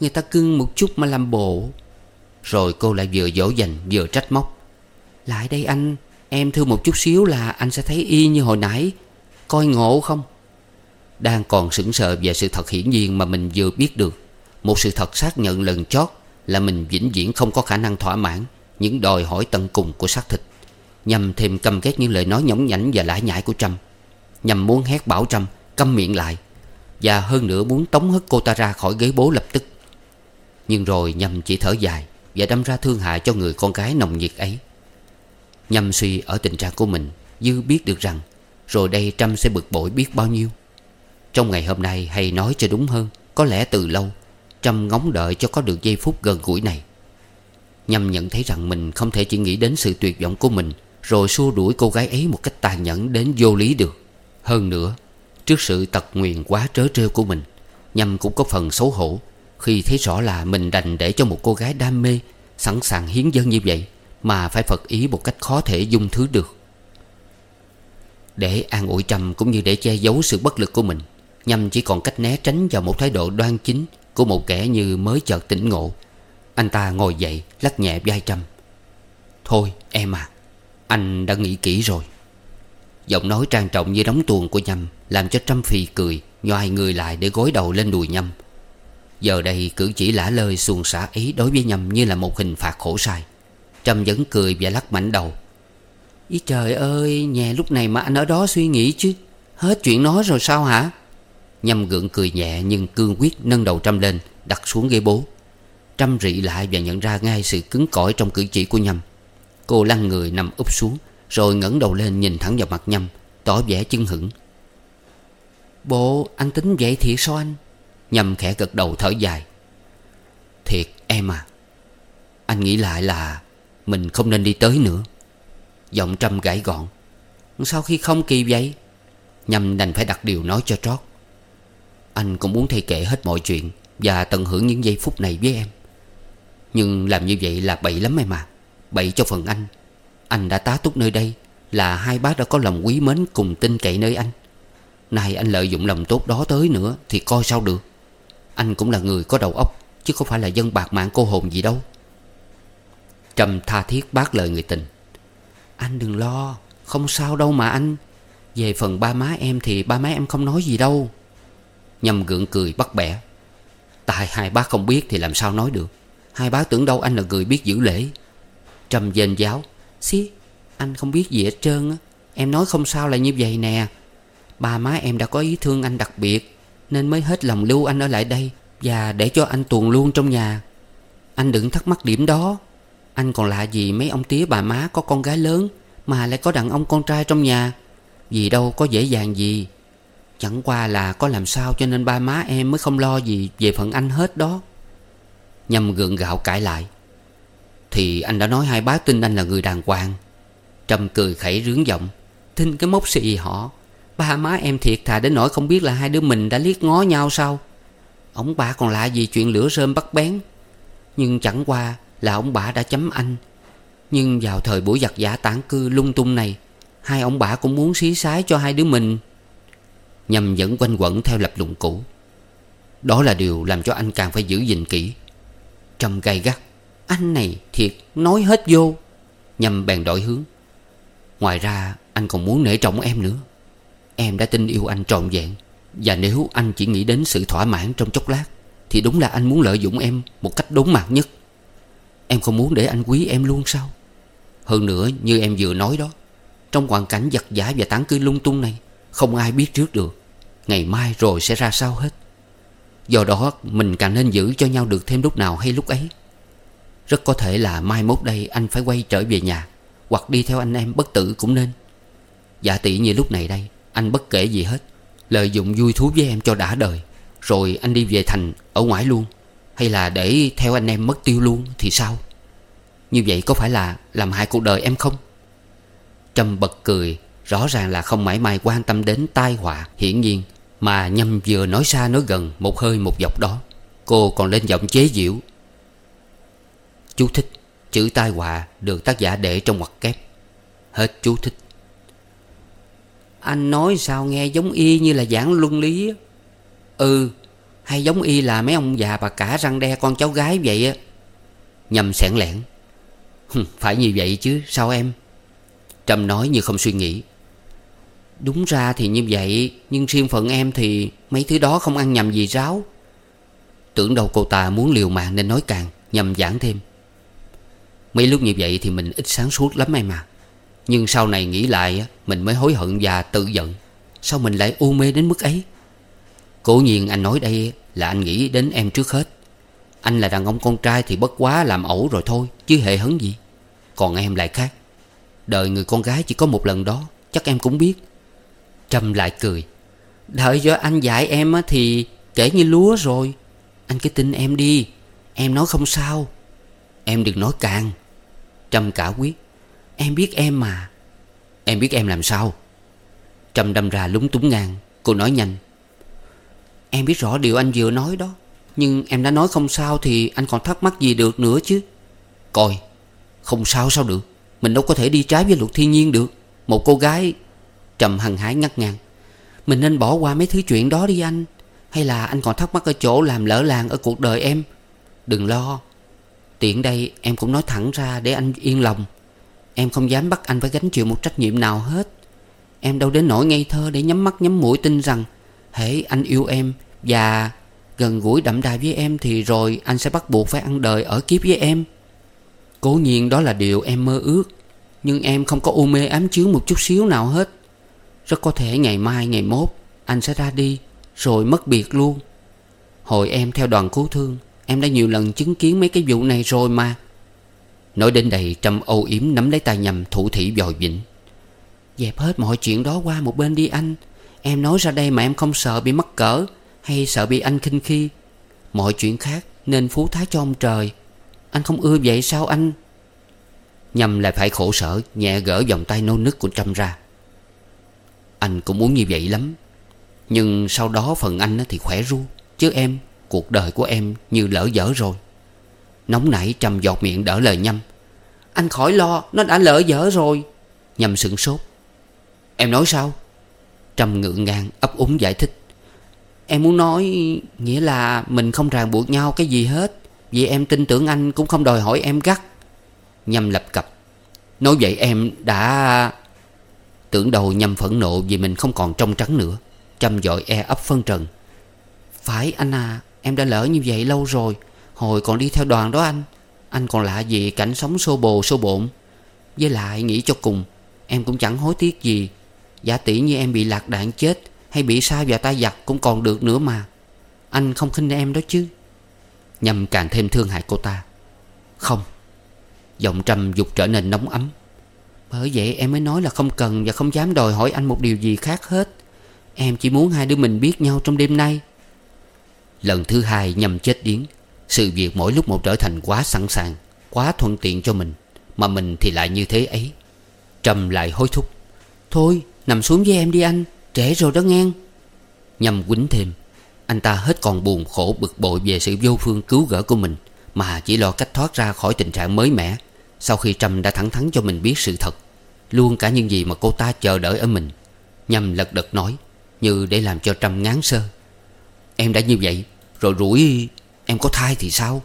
Người ta cưng một chút mà làm bộ. Rồi cô lại vừa dỗ dành vừa trách móc. Lại đây anh Em thưa một chút xíu là anh sẽ thấy y như hồi nãy. Coi ngộ không? Đang còn sững sờ về sự thật hiển nhiên mà mình vừa biết được Một sự thật xác nhận lần chót Là mình vĩnh viễn không có khả năng thỏa mãn Những đòi hỏi tận cùng của xác thịt Nhằm thêm căm ghét những lời nói nhõng nhảnh và lãi nhãi của Trâm Nhằm muốn hét bảo Trâm, câm miệng lại. Và hơn nữa muốn tống hất cô ta ra khỏi ghế bố lập tức. Nhưng rồi Nhằm chỉ thở dài Và đâm ra thương hại cho người con gái nồng nhiệt ấy. Nhằm suy ở tình trạng của mình Dư biết được rằng, Rồi đây Trâm sẽ bực bội biết bao nhiêu. Trong ngày hôm nay hay nói cho đúng hơn, Có lẽ từ lâu, Trâm ngóng đợi cho có được giây phút gần gũi này. Nhằm nhận thấy rằng mình không thể chỉ nghĩ đến sự tuyệt vọng của mình, Rồi xua đuổi cô gái ấy một cách tàn nhẫn đến vô lý được. Hơn nữa, Trước sự tật nguyền quá trớ trêu của mình, Nhâm cũng có phần xấu hổ Khi thấy rõ là mình đành để cho một cô gái đam mê, Sẵn sàng hiến dân như vậy Mà phải phật ý một cách khó thể dung thứ được. Để an ủi trầm cũng như để che giấu sự bất lực của mình, Nhâm chỉ còn cách né tránh vào một thái độ đoan chính Của một kẻ như mới chợt tỉnh ngộ. Anh ta ngồi dậy, lắc nhẹ vai trầm Thôi, em à Anh đã nghĩ kỹ rồi. Giọng nói trang trọng như đóng tuồng của Nhâm Làm cho Trâm phi cười Nhoài người lại để gối đầu lên đùi Nhâm Giờ đây cử chỉ lả lơi xuồng xả ý Đối với Nhâm như là một hình phạt khổ sai. Trâm vẫn cười và lắc mạnh đầu. Ý trời ơi Nhà lúc này mà anh ở đó suy nghĩ chứ, Hết chuyện nói rồi sao hả? Nhâm gượng cười nhẹ nhưng cương quyết nâng đầu Trâm lên, Đặt xuống ghế bố. Trâm rị lại và nhận ra ngay sự cứng cỏi trong cử chỉ của Nhâm Cô lăn người nằm úp xuống rồi ngẩng đầu lên nhìn thẳng vào mặt Nhâm, Tỏ vẻ chưng hững Bộ anh tính vậy thiệt sao anh? Nhâm khẽ gật đầu thở dài. Thiệt em à Anh nghĩ lại là Mình không nên đi tới nữa. Giọng Trâm gãy gọn. Sao khi không kỳ vậy? Nhâm đành phải đặt điều nói cho trót. Anh cũng muốn thay kể hết mọi chuyện Và tận hưởng những giây phút này với em. Nhưng làm như vậy là bậy lắm em à Bậy cho phần anh. Anh đã tá túc nơi đây, Là hai bác đã có lòng quý mến cùng tin cậy nơi anh. Nay anh lợi dụng lòng tốt đó tới nữa Thì coi sao được. Anh cũng là người có đầu óc, Chứ không phải là dân bạc mạng cô hồn gì đâu. Trầm tha thiết bác lời người tình. Anh đừng lo, Không sao đâu mà anh. Về phần ba má em thì ba má em không nói gì đâu. Nhâm gượng cười bắt bẻ. Tại hai bác không biết thì làm sao nói được. Hai bác tưởng đâu anh là người biết giữ lễ. Trầm dên giáo. Xí, anh không biết gì hết trơn á. Em nói không sao là như vậy nè. Ba má em đã có ý thương anh đặc biệt, Nên mới hết lòng lưu anh ở lại đây Và để cho anh tuồn luôn trong nhà. Anh đừng thắc mắc điểm đó. Anh còn lạ gì mấy ông tía bà má có con gái lớn Mà lại có đàn ông con trai trong nhà? Vì đâu có dễ dàng gì. Chẳng qua là có làm sao cho nên ba má em mới không lo gì về phận anh hết đó. Nhâm gượng gạo cãi lại. Thì anh đã nói hai bác tin anh là người đàng hoàng. Trâm cười khẩy rướng giọng. Tin cái mốc xì họ. Ba má em thiệt thà đến nỗi không biết là hai đứa mình đã liếc ngó nhau sao? Ông bà còn lạ gì chuyện lửa rơm bắt bén? Nhưng chẳng qua là ông bà đã chấm anh. Nhưng vào thời buổi giặc giả tản cư lung tung này, Hai ông bà cũng muốn xí xái cho hai đứa mình. Nhằm vẫn quanh quẩn theo lập luận cũ. Đó là điều làm cho anh càng phải giữ gìn kỹ. Trầm gay gắt. Anh này thiệt, nói hết vô. Nhâm bèn đổi hướng. Ngoài ra, anh còn muốn nể trọng em nữa. Em đã tin yêu anh trọn vẹn. Và nếu anh chỉ nghĩ đến sự thỏa mãn trong chốc lát, Thì đúng là anh muốn lợi dụng em Một cách đốn mạc nhất. Em không muốn để anh quý em luôn sao? Hơn nữa, như em vừa nói đó, Trong hoàn cảnh giật giả và tán cư lung tung này, Không ai biết trước được Ngày mai rồi sẽ ra sao hết. Do đó, mình càng nên giữ cho nhau được thêm lúc nào hay lúc ấy. Rất có thể là mai mốt đây anh phải quay trở về nhà, Hoặc đi theo anh em bất tử cũng nên. Dạ tỷ như lúc này đây, Anh bất kể gì hết, Lợi dụng vui thú với em cho đã đời, Rồi anh đi về thành ở ngoài luôn. Hay là để theo anh em mất tiêu luôn Thì sao? Như vậy có phải là làm hại cuộc đời em không? Trâm bật cười, Rõ ràng là không mãi mai quan tâm đến tai họa Hiển nhiên, Mà Nhâm vừa nói xa nói gần Một hơi một dọc đó, Cô còn lên giọng chế giễu. Chú thích Chữ tai họa được tác giả để trong ngoặc kép. Hết chú thích. Anh nói sao nghe giống y như là giảng luân lý Ừ Hay giống y là mấy ông già bà cả răng đe con cháu gái vậy á. Nhâm sẻn lẻn. Phải như vậy chứ sao em? Trâm nói như không suy nghĩ. Đúng ra thì như vậy Nhưng riêng phận em thì Mấy thứ đó không ăn nhầm gì ráo. Tưởng đâu cô ta muốn liều mạng nên nói càng Nhằm giảng thêm Mấy lúc như vậy thì mình ít sáng suốt lắm em à. Nhưng sau này nghĩ lại Mình mới hối hận và tự giận. Sao mình lại u mê đến mức ấy? Cố nhiên anh nói đây là anh nghĩ đến em trước hết. Anh là đàn ông con trai thì bất quá làm ẩu rồi thôi, Chứ hề hấn gì. Còn em lại khác. Đời người con gái chỉ có một lần đó, Chắc em cũng biết. Trâm lại cười. Đợi cho anh dạy em thì kể như lúa rồi. Anh cứ tin em đi, Em nói không sao. Em đừng nói càng. Trâm cả quyết. Em biết em mà. Em biết em làm sao? Trâm đâm ra lúng túng ngang. Cô nói nhanh. Em biết rõ điều anh vừa nói đó, Nhưng em đã nói không sao Thì anh còn thắc mắc gì được nữa chứ? Coi, Không sao sao được. Mình đâu có thể đi trái với luật thiên nhiên được. Một cô gái Trầm hằng hái ngắt ngang. Mình nên bỏ qua mấy thứ chuyện đó đi anh. Hay là anh còn thắc mắc ở chỗ làm lỡ làng ở cuộc đời em? Đừng lo. Tiện đây, em cũng nói thẳng ra để anh yên lòng. Em không dám bắt anh phải gánh chịu một trách nhiệm nào hết. Em đâu đến nỗi ngây thơ để nhắm mắt nhắm mũi tin rằng, hễ anh yêu em Và gần gũi đậm đà với em Thì rồi anh sẽ bắt buộc phải ăn đời ở kiếp với em. Cố nhiên đó là điều em mơ ước, Nhưng em không có u mê ám chướng một chút xíu nào hết. Rất có thể ngày mai, ngày mốt, Anh sẽ ra đi, Rồi mất biệt luôn. Hồi em theo đoàn cứu thương Em đã nhiều lần chứng kiến mấy cái vụ này rồi mà. Nói đến đây, Trâm âu yếm nắm lấy tay nhầm thủ thỉ dòi vĩnh Dẹp hết mọi chuyện đó qua một bên đi anh. Em nói ra đây mà em không sợ bị mắc cỡ Hay sợ bị anh khinh khi. Mọi chuyện khác nên phú thái cho ông trời. Anh không ưa vậy sao anh? Nhầm lại phải khổ sở, Nhẹ gỡ vòng tay nô nức của Trâm ra. Anh cũng muốn như vậy lắm. Nhưng sau đó phần anh thì khỏe ru, Chứ em Cuộc đời của em như lỡ dở rồi. Nóng nảy trầm giọt miệng đỡ lời Nhâm. Anh khỏi lo, Nó đã lỡ dở rồi. Nhâm sửng sốt. Em nói sao? Trầm ngượng ngang, ấp úng giải thích. Em muốn nói, Nghĩa là mình không ràng buộc nhau cái gì hết. Vì em tin tưởng anh cũng không đòi hỏi em gắt. Nhâm lập cập. Nói vậy em đã Tưởng đầu nhâm phẫn nộ Vì mình không còn trong trắng nữa. Trầm dội e ấp phân trần. Phải anh à Em đã lỡ như vậy lâu rồi. Hồi còn đi theo đoàn đó anh. Anh còn lạ gì cảnh sống xô bồ, xô bộn. Với lại nghĩ cho cùng, Em cũng chẳng hối tiếc gì. Giả tỷ như em bị lạc đạn chết Hay bị sai vào tay giặc cũng còn được nữa mà. Anh không khinh em đó chứ? Nhâm càng thêm thương hại cô ta. Không. Giọng trầm dục trở nên nóng ấm. Bởi vậy em mới nói là không cần Và không dám đòi hỏi anh một điều gì khác hết. Em chỉ muốn hai đứa mình biết nhau trong đêm nay. Lần thứ hai nhằm chết điếng. Sự việc mỗi lúc một trở thành quá sẵn sàng, Quá thuận tiện cho mình, Mà mình thì lại như thế ấy. Trầm lại hối thúc. Thôi, nằm xuống với em đi anh, Trễ rồi đó ngang Nhằm quýnh thêm, Anh ta hết còn buồn khổ bực bội về sự vô phương cứu gỡ của mình, Mà chỉ lo cách thoát ra khỏi tình trạng mới mẻ Sau khi trầm đã thẳng thắn cho mình biết sự thật, Luôn cả những gì mà cô ta chờ đợi ở mình. Nhằm lật đật nói, Như để làm cho trầm ngán sơ. Em đã như vậy, Rồi rủi em có thai thì sao?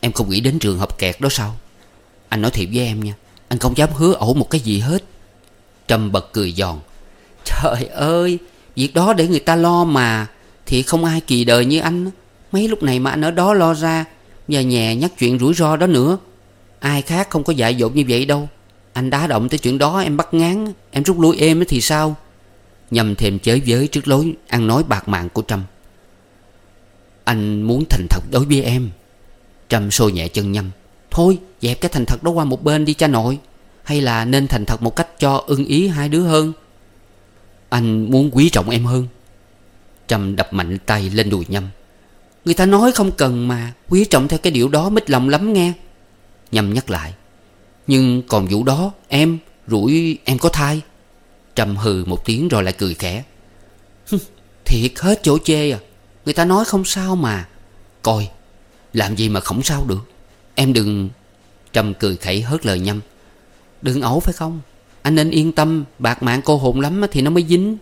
Em không nghĩ đến trường hợp kẹt đó sao? Anh nói thiệt với em nha, Anh không dám hứa ổ một cái gì hết. Trâm bật cười giòn. Trời ơi, Việc đó để người ta lo mà, Thì không ai kỳ đời như anh. Mấy lúc này mà anh ở đó lo ra Và nhẹ nhắc chuyện rủi ro đó nữa. Ai khác không có dại dột như vậy đâu. Anh đá động tới chuyện đó, em bắt ngán, Em rút lui êm thì sao? Nhầm thêm chới với trước lối, ăn nói bạc mạng của Trâm anh muốn thành thật đối với em. Trâm sôi nhẹ chân nhâm. Thôi, dẹp cái thành thật đó qua một bên đi cha nội. Hay là nên thành thật một cách cho ưng ý hai đứa hơn? Anh muốn quý trọng em hơn. Trâm đập mạnh tay lên đùi nhâm. Người ta nói không cần mà Quý trọng theo cái điều đó mít lòng lắm nghe. Nhâm nhắc lại. Nhưng còn vụ đó, em, Rủi em có thai. Trâm hừ một tiếng rồi lại cười khẽ. Thiệt hết chỗ chê à. Người ta nói không sao mà. Coi, Làm gì mà không sao được. Em đừng Trâm cười khẩy hớt lời nhâm Đừng ẩu phải không? Anh nên yên tâm, Bạc mạng cô hồn lắm thì nó mới dính.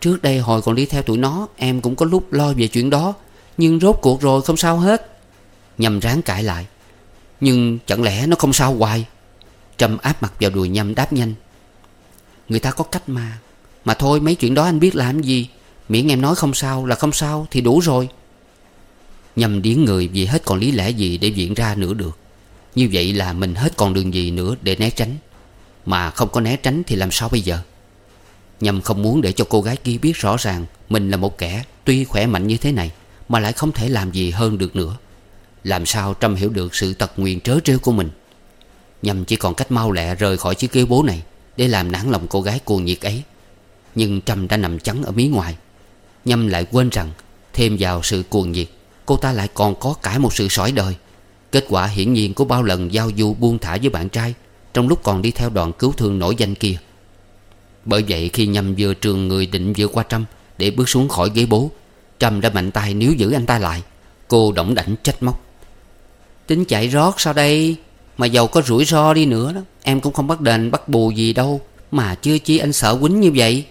Trước đây hồi còn đi theo tụi nó, Em cũng có lúc lo về chuyện đó. Nhưng rốt cuộc rồi không sao hết. Nhâm ráng cãi lại. Nhưng chẳng lẽ nó không sao hoài? Trâm áp mặt vào đùi Nhâm đáp nhanh. Người ta có cách mà. Mà thôi, mấy chuyện đó anh biết làm gì? Miễn em nói không sao, là không sao, Thì đủ rồi. Nhâm điến người vì hết còn lý lẽ gì để diễn ra nữa được. Như vậy là mình hết còn đường gì nữa để né tránh. Mà không có né tránh thì làm sao bây giờ? Nhâm không muốn để cho cô gái kia biết rõ ràng Mình là một kẻ tuy khỏe mạnh như thế này, Mà lại không thể làm gì hơn được nữa. Làm sao Trâm hiểu được sự tật nguyền trớ trêu của mình? Nhâm chỉ còn cách mau lẹ rời khỏi chiếc ghế bố này Để làm nản lòng cô gái cuồng nhiệt ấy. Nhưng Trâm đã nằm trắng ở mí ngoài. Nhâm lại quên rằng Thêm vào sự cuồng nhiệt, Cô ta lại còn có cả một sự sỏi đời. Kết quả hiển nhiên của bao lần giao du buông thả với bạn trai, Trong lúc còn đi theo đoàn cứu thương nổi danh kia. Bởi vậy khi Nhâm vừa trường người định vừa qua Trâm Để bước xuống khỏi ghế bố, Trâm đã mạnh tay níu giữ anh ta lại. Cô động đảnh trách móc. Tính chạy rót sao đây? Mà giàu có rủi ro đi nữa đó, Em cũng không bắt đền bắt bù gì đâu. Mà chưa chi anh sợ quýnh như vậy.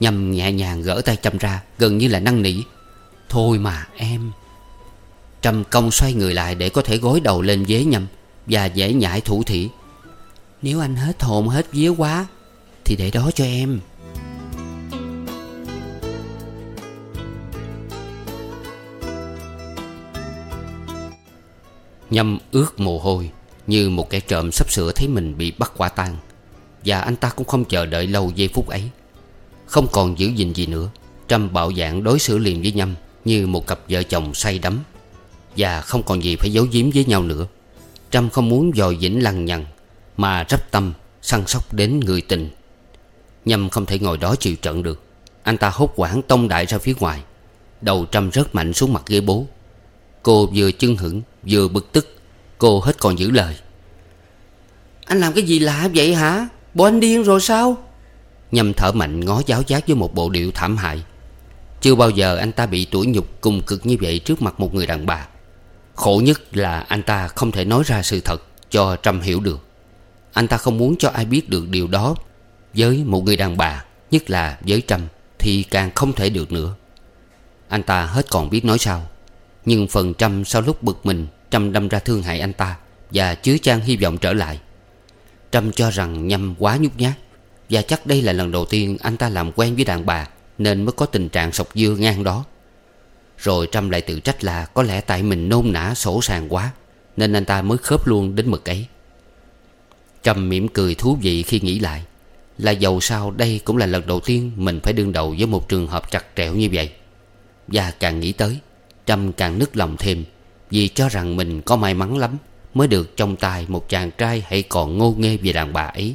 Nhâm nhẹ nhàng gỡ tay Trâm ra, Gần như là năn nỉ. Thôi mà, em. Trâm công xoay người lại để có thể gối đầu lên ghế nhâm Và dễ nhại thủ thỉ. Nếu anh hết hồn, hết vía quá, Thì để đó cho em. Nhâm ướt mồ hôi Như một kẻ trộm sắp sửa thấy mình bị bắt quả tang. Và anh ta cũng không chờ đợi lâu giây phút ấy. Không còn giữ gìn gì nữa. Trâm bạo dạng đối xử liền với Nhâm Như một cặp vợ chồng say đắm Và không còn gì phải giấu giếm với nhau nữa. Trâm không muốn dòi dĩnh lằng nhằng, Mà rắp tâm, săn sóc đến người tình. Nhâm không thể ngồi đó chịu trận được. Anh ta hốt quảng tông đại ra phía ngoài. Đầu Trâm rớt mạnh xuống mặt ghế bố. Cô vừa chưng hửng, vừa bực tức. Cô hết còn giữ lời. Anh làm cái gì lạ vậy hả? Bộ anh điên rồi sao? Nhâm thở mạnh ngó giáo giác với một bộ điệu thảm hại. Chưa bao giờ anh ta bị tủi nhục cùng cực như vậy trước mặt một người đàn bà. Khổ nhất là anh ta không thể nói ra sự thật cho Trâm hiểu được. Anh ta không muốn cho ai biết được điều đó. Với một người đàn bà, Nhất là với Trâm, Thì càng không thể được nữa. Anh ta hết còn biết nói sao. Nhưng phần Trâm sau lúc bực mình, Trâm đâm ra thương hại anh ta Và chứa chan hy vọng trở lại. Trâm cho rằng Nhâm quá nhút nhát. Và chắc đây là lần đầu tiên anh ta làm quen với đàn bà, Nên mới có tình trạng sọc dưa ngang đó. Rồi Trâm lại tự trách là Có lẽ tại mình nôn nã sổ sàng quá, Nên anh ta mới khớp luôn đến mực ấy. Trầm mỉm cười thú vị khi nghĩ lại, Là dầu sao đây cũng là lần đầu tiên Mình phải đương đầu với một trường hợp chặt trẻo như vậy. Và càng nghĩ tới, Trâm càng nức lòng thêm, Vì cho rằng mình có may mắn lắm Mới được trong tay một chàng trai Hãy còn ngô nghê về đàn bà ấy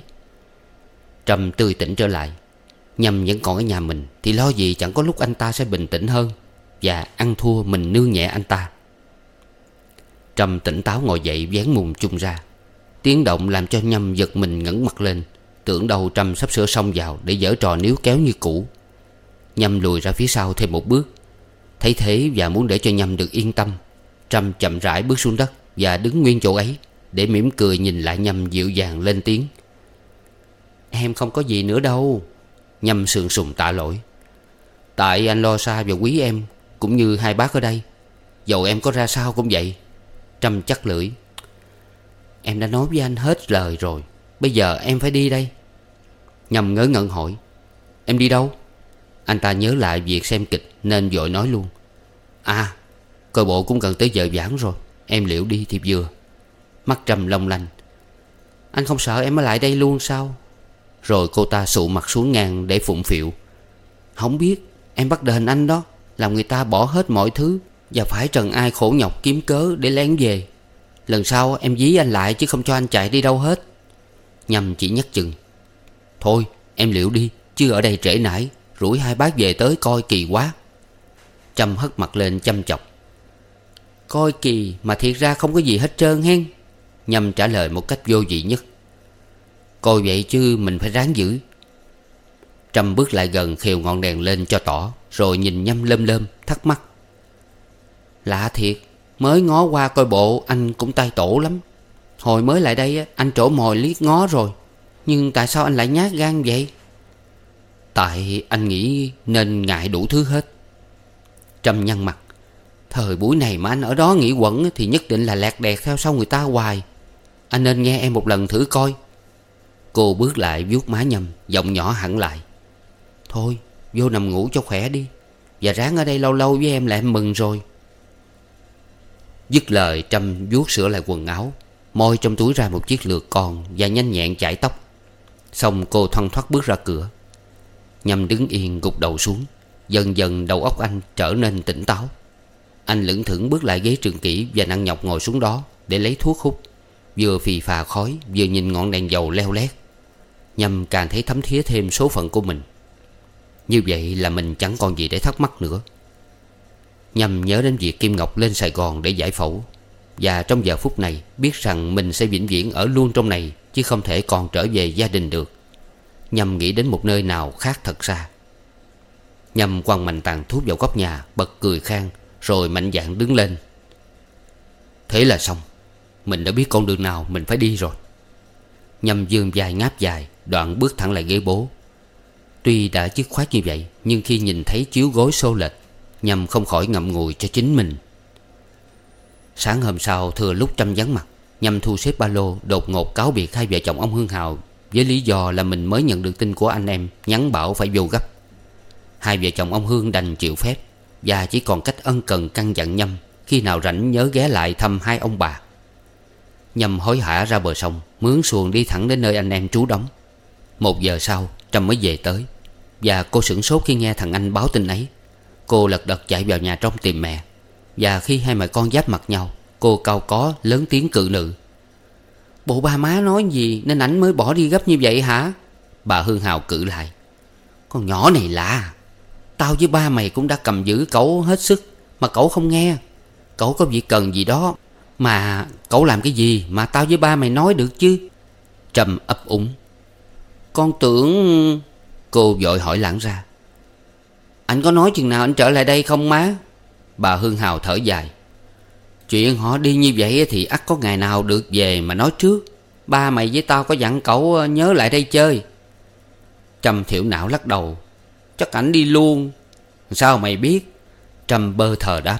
trầm tươi tỉnh trở lại. Nhâm vẫn còn ở nhà mình Thì lo gì chẳng có lúc anh ta sẽ bình tĩnh hơn Và ăn thua mình nương nhẹ anh ta. Trầm tỉnh táo ngồi dậy vén mùng chung ra. Tiếng động làm cho Nhâm giật mình ngẩng mặt lên, Tưởng đầu trầm sắp sửa xong vào Để dở trò níu kéo như cũ. Nhâm lùi ra phía sau thêm một bước. Thấy thế và muốn để cho Nhâm được yên tâm, trầm chậm rãi bước xuống đất Và đứng nguyên chỗ ấy Để mỉm cười nhìn lại Nhâm dịu dàng lên tiếng. Em không có gì nữa đâu. Nhâm sườn sùng tạ lỗi. Tại anh lo xa và quý em, Cũng như hai bác ở đây. Dầu em có ra sao cũng vậy. Trâm chắc lưỡi. Em đã nói với anh hết lời rồi. Bây giờ em phải đi đây. Nhâm ngớ ngẩn hỏi. Em đi đâu? Anh ta nhớ lại việc xem kịch Nên vội nói luôn. À Coi bộ cũng gần tới giờ giảng rồi. Em liệu đi thì vừa. Mắt trầm long lanh. Anh không sợ em ở lại đây luôn sao? Rồi cô ta sụ mặt xuống ngang để phụng phịu Không biết Em bắt đền anh đó, Làm người ta bỏ hết mọi thứ Và phải trần ai khổ nhọc kiếm cớ để lén về. Lần sau em dí anh lại chứ không cho anh chạy đi đâu hết. Nhầm chỉ nhắc chừng. Thôi, em liệu đi, Chứ ở đây trễ nải Rủi hai bác về tới coi kỳ quá. Trâm hất mặt lên chăm chọc. Coi kỳ mà thiệt ra không có gì hết trơn hen. Nhâm trả lời một cách vô vị nhất. Coi vậy chứ mình phải ráng giữ. Trâm bước lại gần, khều ngọn đèn lên cho tỏ, Rồi nhìn Nhâm lơm lơm, thắc mắc. Lạ thiệt, Mới ngó qua coi bộ, anh cũng tay tổ lắm. Hồi mới lại đây anh trổ mồi liếc ngó rồi. Nhưng tại sao anh lại nhát gan vậy? Tại anh nghĩ nên ngại đủ thứ hết. Trâm nhăn mặt. Thời buổi này mà anh ở đó nghỉ quẩn Thì nhất định là lạc đẹt theo sau người ta hoài. Anh nên nghe em một lần thử coi. Cô bước lại vuốt má nhầm Giọng nhỏ hẳn lại. Thôi, vô nằm ngủ cho khỏe đi. Và ráng ở đây lâu lâu với em là em mừng rồi. Dứt lời, Trâm vuốt sửa lại quần áo Môi trong túi ra một chiếc lược con Và nhanh nhẹn chải tóc. Xong, cô thoăn thoắt bước ra cửa. Nhâm đứng yên gục đầu xuống, Dần dần đầu óc anh trở nên tỉnh táo. Anh lững thững bước lại ghế trường kỷ Và nặng nhọc ngồi xuống đó Để lấy thuốc hút. Vừa phì phà khói, Vừa nhìn ngọn đèn dầu leo lét. Nhâm càng thấy thấm thía thêm số phận của mình. Như vậy là mình chẳng còn gì để thắc mắc nữa. Nhâm nhớ đến việc Kim Ngọc lên Sài Gòn để giải phẫu. Và trong giờ phút này, Biết rằng mình sẽ vĩnh viễn ở luôn trong này, Chứ không thể còn trở về gia đình được. Nhâm nghĩ đến một nơi nào khác thật xa. Nhâm quăng mạnh tàn thuốc vào góc nhà, Bật cười khang, Rồi mạnh dạn đứng lên. Thế là xong. Mình đã biết con đường nào mình phải đi rồi. Nhâm dương dài ngáp dài Đoạn bước thẳng lại ghế bố. Tuy đã dứt khoát như vậy, Nhưng khi nhìn thấy chiếu gối xô lệch Nhâm không khỏi ngậm ngùi cho chính mình. Sáng hôm sau, thừa lúc trăm vắng mặt Nhâm thu xếp ba lô, Đột ngột cáo biệt hai vợ chồng ông Hương Hào Với lý do là mình mới nhận được tin của anh em, Nhắn bảo phải vô gấp. Hai vợ chồng ông Hương đành chịu phép, Và chỉ còn cách ân cần căn dặn Nhâm, Khi nào rảnh nhớ ghé lại thăm hai ông bà. Nhâm hối hả ra bờ sông, Mướn xuồng đi thẳng đến nơi anh em trú đóng. Một giờ sau, Trâm mới về tới. Và cô sửng sốt khi nghe thằng anh báo tin ấy. Cô lật đật chạy vào nhà trong tìm mẹ. Và khi hai mẹ con giáp mặt nhau, Cô cao có lớn tiếng cự nữ. Bộ ba má nói gì Nên ảnh mới bỏ đi gấp như vậy hả? Bà Hương Hào cự lại. Con nhỏ này lạ. Tao với ba mày cũng đã cầm giữ cậu hết sức, Mà cậu không nghe. Cậu có việc cần gì đó, Mà cậu làm cái gì Mà tao với ba mày nói được chứ? Trầm ấp úng. Con tưởng Cô vội hỏi lãng ra. Anh có nói chừng nào anh trở lại đây không má? Bà Hương Hào thở dài. Chuyện họ đi như vậy thì ắt có ngày nào được về mà nói trước. Ba mày với tao có dặn cậu ờ, nhớ lại đây chơi. Trầm thiểu não lắc đầu. Chắc ảnh đi luôn. Sao mày biết? Trầm bơ thờ đáp.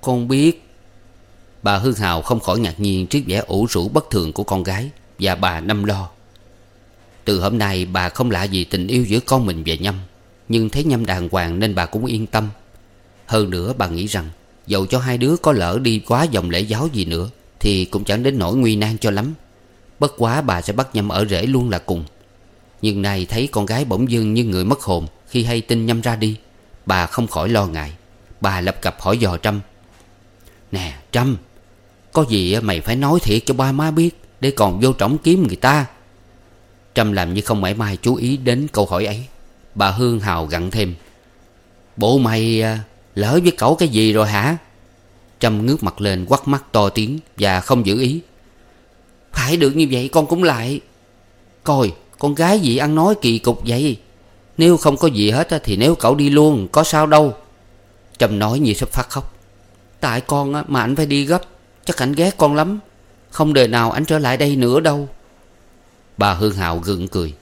Con biết. Bà Hương Hào không khỏi ngạc nhiên trước vẻ ủ rũ bất thường của con gái Và bà năm lo. Từ hôm nay bà không lạ gì tình yêu giữa con mình và Nhâm. Nhưng thấy Nhâm đàng hoàng nên bà cũng yên tâm. Hơn nữa bà nghĩ rằng Dầu cho hai đứa có lỡ đi quá dòng lễ giáo gì nữa, Thì cũng chẳng đến nỗi nguy nan cho lắm. Bất quá bà sẽ bắt Nhâm ở rễ luôn là cùng. Nhưng nay thấy con gái bỗng dưng như người mất hồn Khi hay tin Nhâm ra đi, Bà không khỏi lo ngại. Bà lập cập hỏi dò Trâm. Nè, Trâm, Có gì mày phải nói thiệt cho ba má biết, Để còn vô trỏng kiếm người ta. Trâm làm như không mãi mai chú ý đến câu hỏi ấy. Bà Hương Hào gặn thêm. Bộ mày à, lỡ với cậu cái gì rồi hả? Trâm ngước mặt lên quắt mắt to tiếng Và không giữ ý. Phải được như vậy con cũng lại. Coi, con gái gì ăn nói kỳ cục vậy? Nếu không có gì hết Thì nếu cậu đi luôn, có sao đâu. Trâm nói như sắp phát khóc. Tại con mà anh phải đi gấp. Chắc anh ghét con lắm. Không đời nào anh trở lại đây nữa đâu. Bà Hương Hào gượng cười.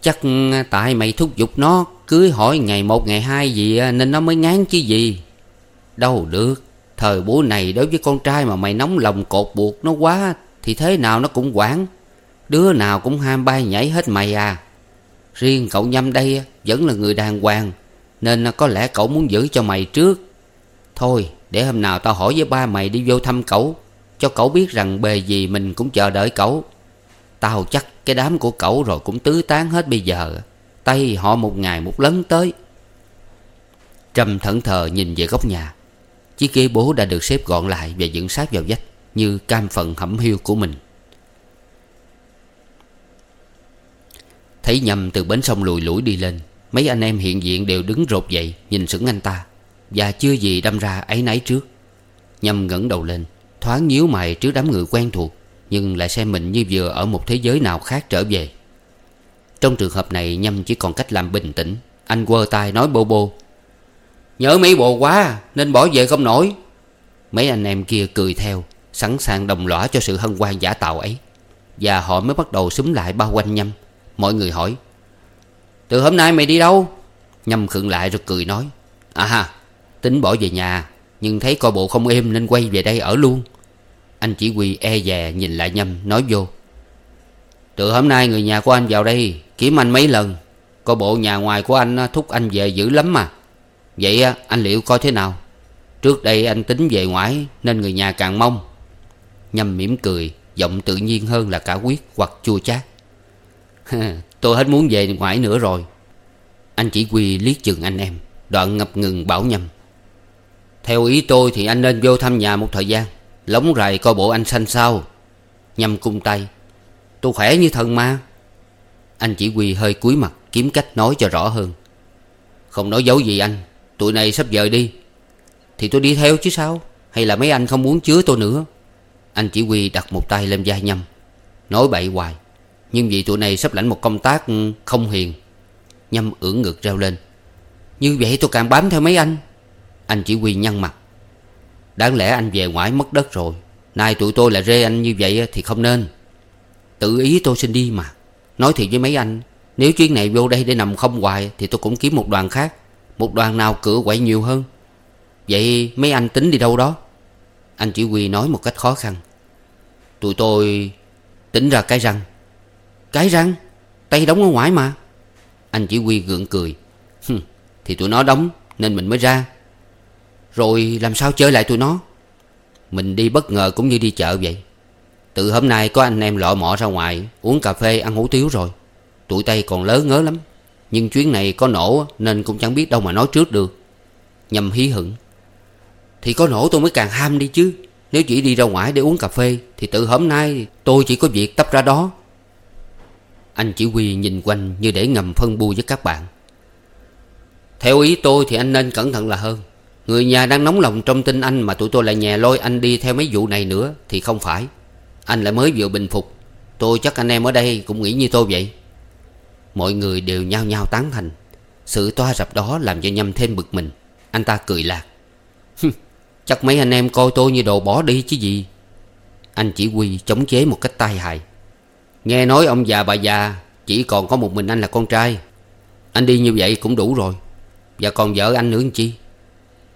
Chắc à, tại mày thúc giục nó, Cưới hỏi ngày một, ngày hai gì à, Nên nó mới ngán chứ gì. Đâu được, Thời buổi này đối với con trai mà mày nóng lòng cột buộc nó quá, Thì thế nào nó cũng quản. Đứa nào cũng ham bay nhảy hết mày à. Riêng cậu Nhâm đây à, Vẫn là người đàng hoàng, Nên có lẽ cậu muốn giữ cho mày trước. Thôi, để hôm nào tao hỏi với ba mày đi vô thăm cậu, Cho cậu biết rằng bề gì mình cũng chờ đợi cậu. Tao chắc cái đám của cậu rồi cũng tứ tán hết bây giờ. Tay họ một ngày một lấn tới. Trầm thẫn thờ nhìn về góc nhà. Chiếc ghế bố đã được xếp gọn lại Và dựng sát vào vách, Như cam phần hẩm hiu của mình. Thấy nhầm từ bến sông lùi lũi đi lên, Mấy anh em hiện diện đều đứng rột dậy, Nhìn sững anh ta, Và chưa gì đâm ra ấy nấy trước. Nhâm ngẩng đầu lên, Thoáng nhíu mày trước đám người quen thuộc. Nhưng lại xem mình như vừa ở một thế giới nào khác trở về. Trong trường hợp này, Nhâm chỉ còn cách làm bình tĩnh. Anh quơ tay nói bô bô. Nhớ mấy bồ quá, Nên bỏ về không nổi. Mấy anh em kia cười theo, Sẵn sàng đồng lõa cho sự hân hoan giả tạo ấy. Và họ mới bắt đầu súng lại bao quanh Nhâm. Mọi người hỏi, Từ hôm nay mày đi đâu? Nhâm khựng lại rồi cười nói À ha, Tính bỏ về nhà, Nhưng thấy coi bộ không êm nên quay về đây ở luôn. Anh chỉ huy e dè nhìn lại Nhâm, nói vô. Từ hôm nay người nhà của anh vào đây Kiếm anh mấy lần, có bộ nhà ngoài của anh thúc anh về dữ lắm mà. Vậy anh liệu coi thế nào? Trước đây anh tính về ngoại Nên người nhà càng mong. Nhâm mỉm cười, Giọng tự nhiên hơn là cả quyết hoặc chua chát. Tôi hết muốn về ngoại nữa rồi. Anh chỉ quy liếc chừng anh em, Đoạn ngập ngừng bảo nhầm Theo ý tôi thì anh nên vô thăm nhà một thời gian. Lóng rày coi bộ anh xanh sao? Nhâm cung tay. Tôi khỏe như thần ma Anh chỉ huy hơi cúi mặt Kiếm cách nói cho rõ hơn. Không nói dấu gì anh. Tụi này sắp dời đi. Thì tôi đi theo chứ sao? Hay là mấy anh không muốn chứa tôi nữa? Anh chỉ huy đặt một tay lên vai nhâm. Nói bậy hoài. Nhưng vì tụi này sắp lãnh một công tác không hiền, Nhâm ưỡn ngực reo lên. Như vậy tôi càng bám theo mấy anh. Anh chỉ huy nhăn mặt. Đáng lẽ anh về ngoại mất đất rồi. Nay tụi tôi là rê anh như vậy thì không nên. Tự ý tôi xin đi mà. Nói thiệt với mấy anh, Nếu chuyến này vô đây để nằm không hoài Thì tôi cũng kiếm một đoàn khác. Một đoàn nào cửa quậy nhiều hơn. Vậy mấy anh tính đi đâu đó? Anh chỉ huy nói một cách khó khăn. Tụi tôi tính ra cái răng. Cái răng? Tay đóng ở ngoài mà. Anh chỉ huy gượng cười. Thì tụi nó đóng nên mình mới ra. Rồi làm sao chơi lại tụi nó? Mình đi bất ngờ cũng như đi chợ vậy. Từ hôm nay có anh em lọ mọ ra ngoài Uống cà phê ăn hủ tiếu rồi. Tụi tay còn lớn ngớ lắm. Nhưng chuyến này có nổ Nên cũng chẳng biết đâu mà nói trước được. Nhâm hí hửng. Thì có nổ tôi mới càng ham đi chứ. Nếu chỉ đi ra ngoài để uống cà phê Thì từ hôm nay tôi chỉ có việc tấp ra đó. Anh chỉ huy nhìn quanh như để ngầm phân bu với các bạn. Theo ý tôi thì anh nên cẩn thận là hơn. Người nhà đang nóng lòng trong tin anh Mà tụi tôi lại nhè lôi anh đi theo mấy vụ này nữa Thì không phải. Anh lại mới vừa bình phục. Tôi chắc anh em ở đây cũng nghĩ như tôi vậy. Mọi người đều nhao nhao tán thành. Sự toa rập đó làm cho Nhâm thêm bực mình. Anh ta cười lạc. Chắc mấy anh em coi tôi như đồ bỏ đi chứ gì. Anh chỉ huy chống chế một cách tai hại. Nghe nói ông già bà già, Chỉ còn có một mình anh là con trai. Anh đi như vậy cũng đủ rồi. Và còn vợ anh nữa chi?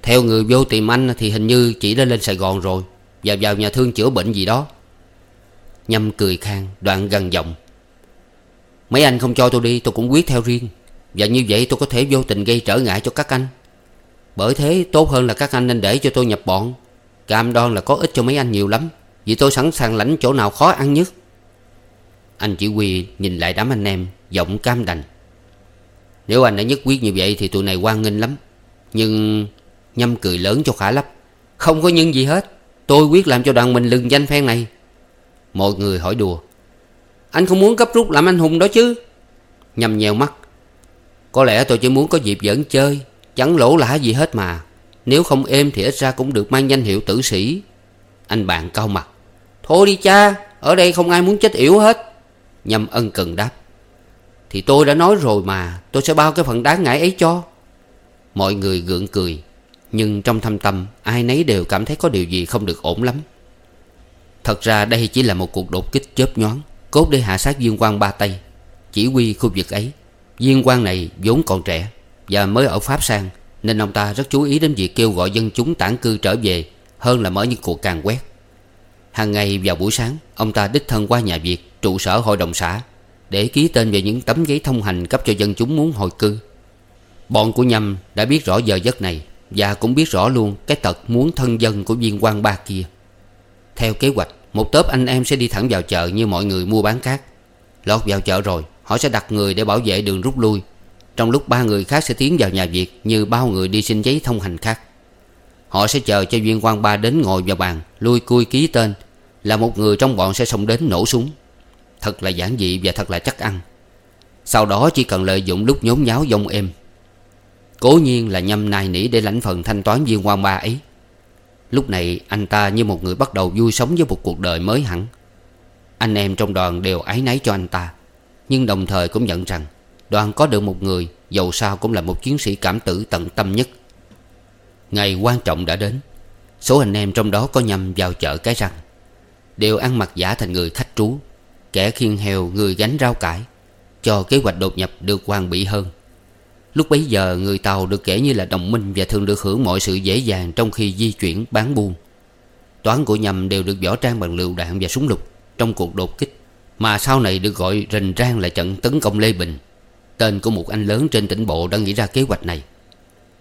Theo người vô tìm anh Thì hình như chỉ đã lên Sài Gòn rồi. Và vào nhà thương chữa bệnh gì đó. Nhâm cười khang, đoạn gần giọng. Mấy anh không cho tôi đi, tôi cũng quyết theo riêng. Và như vậy tôi có thể vô tình gây trở ngại cho các anh. Bởi thế tốt hơn là các anh nên để cho tôi nhập bọn. Cam đoan là có ích cho mấy anh nhiều lắm. Vì tôi sẵn sàng lãnh chỗ nào khó ăn nhất. Anh chỉ huy nhìn lại đám anh em, Giọng cam đành. Nếu anh đã nhất quyết như vậy Thì tụi này quan nghênh lắm. Nhưng Nhâm cười lớn cho khả lấp. Không có nhân gì hết. Tôi quyết làm cho đoàn mình lừng danh phen này. Mọi người hỏi đùa. Anh không muốn cấp rút làm anh hùng đó chứ? Nhâm nheo mắt. Có lẽ tôi chỉ muốn có dịp dẫn chơi. Chẳng lỗ lã gì hết mà. Nếu không êm thì ít ra cũng được mang danh hiệu tử sĩ. Anh bạn cau mặt. Thôi đi cha, Ở đây không ai muốn chết yểu hết. Nhâm ân cần đáp. Thì tôi đã nói rồi mà, Tôi sẽ bao cái phần đáng ngại ấy cho. Mọi người gượng cười. Nhưng trong thâm tâm, Ai nấy đều cảm thấy có điều gì không được ổn lắm. Thật ra đây chỉ là một cuộc đột kích chớp nhoáng, Cốt để hạ sát viên quan ba Tây Chỉ huy khu vực ấy. Viên quan này vốn còn trẻ Và mới ở Pháp sang, Nên ông ta rất chú ý đến việc kêu gọi dân chúng tản cư trở về Hơn là mở những cuộc càng quét. Hàng ngày vào buổi sáng, Ông ta đích thân qua nhà Việt, Trụ sở hội đồng xã, Để ký tên về những tấm giấy thông hành cấp cho dân chúng muốn hồi cư. Bọn của Nhâm đã biết rõ giờ giấc này và cũng biết rõ luôn cái tật muốn thân dân của viên quan ba kia. Theo kế hoạch, Một tớp anh em sẽ đi thẳng vào chợ như mọi người mua bán cát. Lọt vào chợ rồi, Họ sẽ đặt người để bảo vệ đường rút lui. Trong lúc ba người khác sẽ tiến vào nhà Việt Như bao người đi xin giấy thông hành khác. Họ sẽ chờ cho viên quan ba đến ngồi vào bàn, Lui cui ký tên, Là một người trong bọn sẽ xông đến nổ súng. Thật là giản dị và thật là chắc ăn. Sau đó chỉ cần lợi dụng lúc nhốn nháo dông êm Cố nhiên là nhâm nài nỉ để lãnh phần thanh toán viên quan ba ấy. Lúc này, anh ta như một người bắt đầu vui sống với một cuộc đời mới hẳn. Anh em trong đoàn đều ái náy cho anh ta, Nhưng đồng thời cũng nhận rằng Đoàn có được một người, Dầu sao cũng là một chiến sĩ cảm tử tận tâm nhất. Ngày quan trọng đã đến, Số anh em trong đó có nhầm vào chợ cái răng. Đều ăn mặc giả thành người khách trú, Kẻ khiêng heo, người gánh rau cải, Cho kế hoạch đột nhập được hoàn bị hơn. Lúc bấy giờ, người Tàu được kể như là đồng minh Và thường được hưởng mọi sự dễ dàng Trong khi di chuyển, bán buôn. Toán của nhầm đều được võ trang bằng lựu đạn và súng lục Trong cuộc đột kích, Mà sau này được gọi rình rang là trận tấn công Lê Bình. Tên của một anh lớn trên tỉnh bộ đã nghĩ ra kế hoạch này.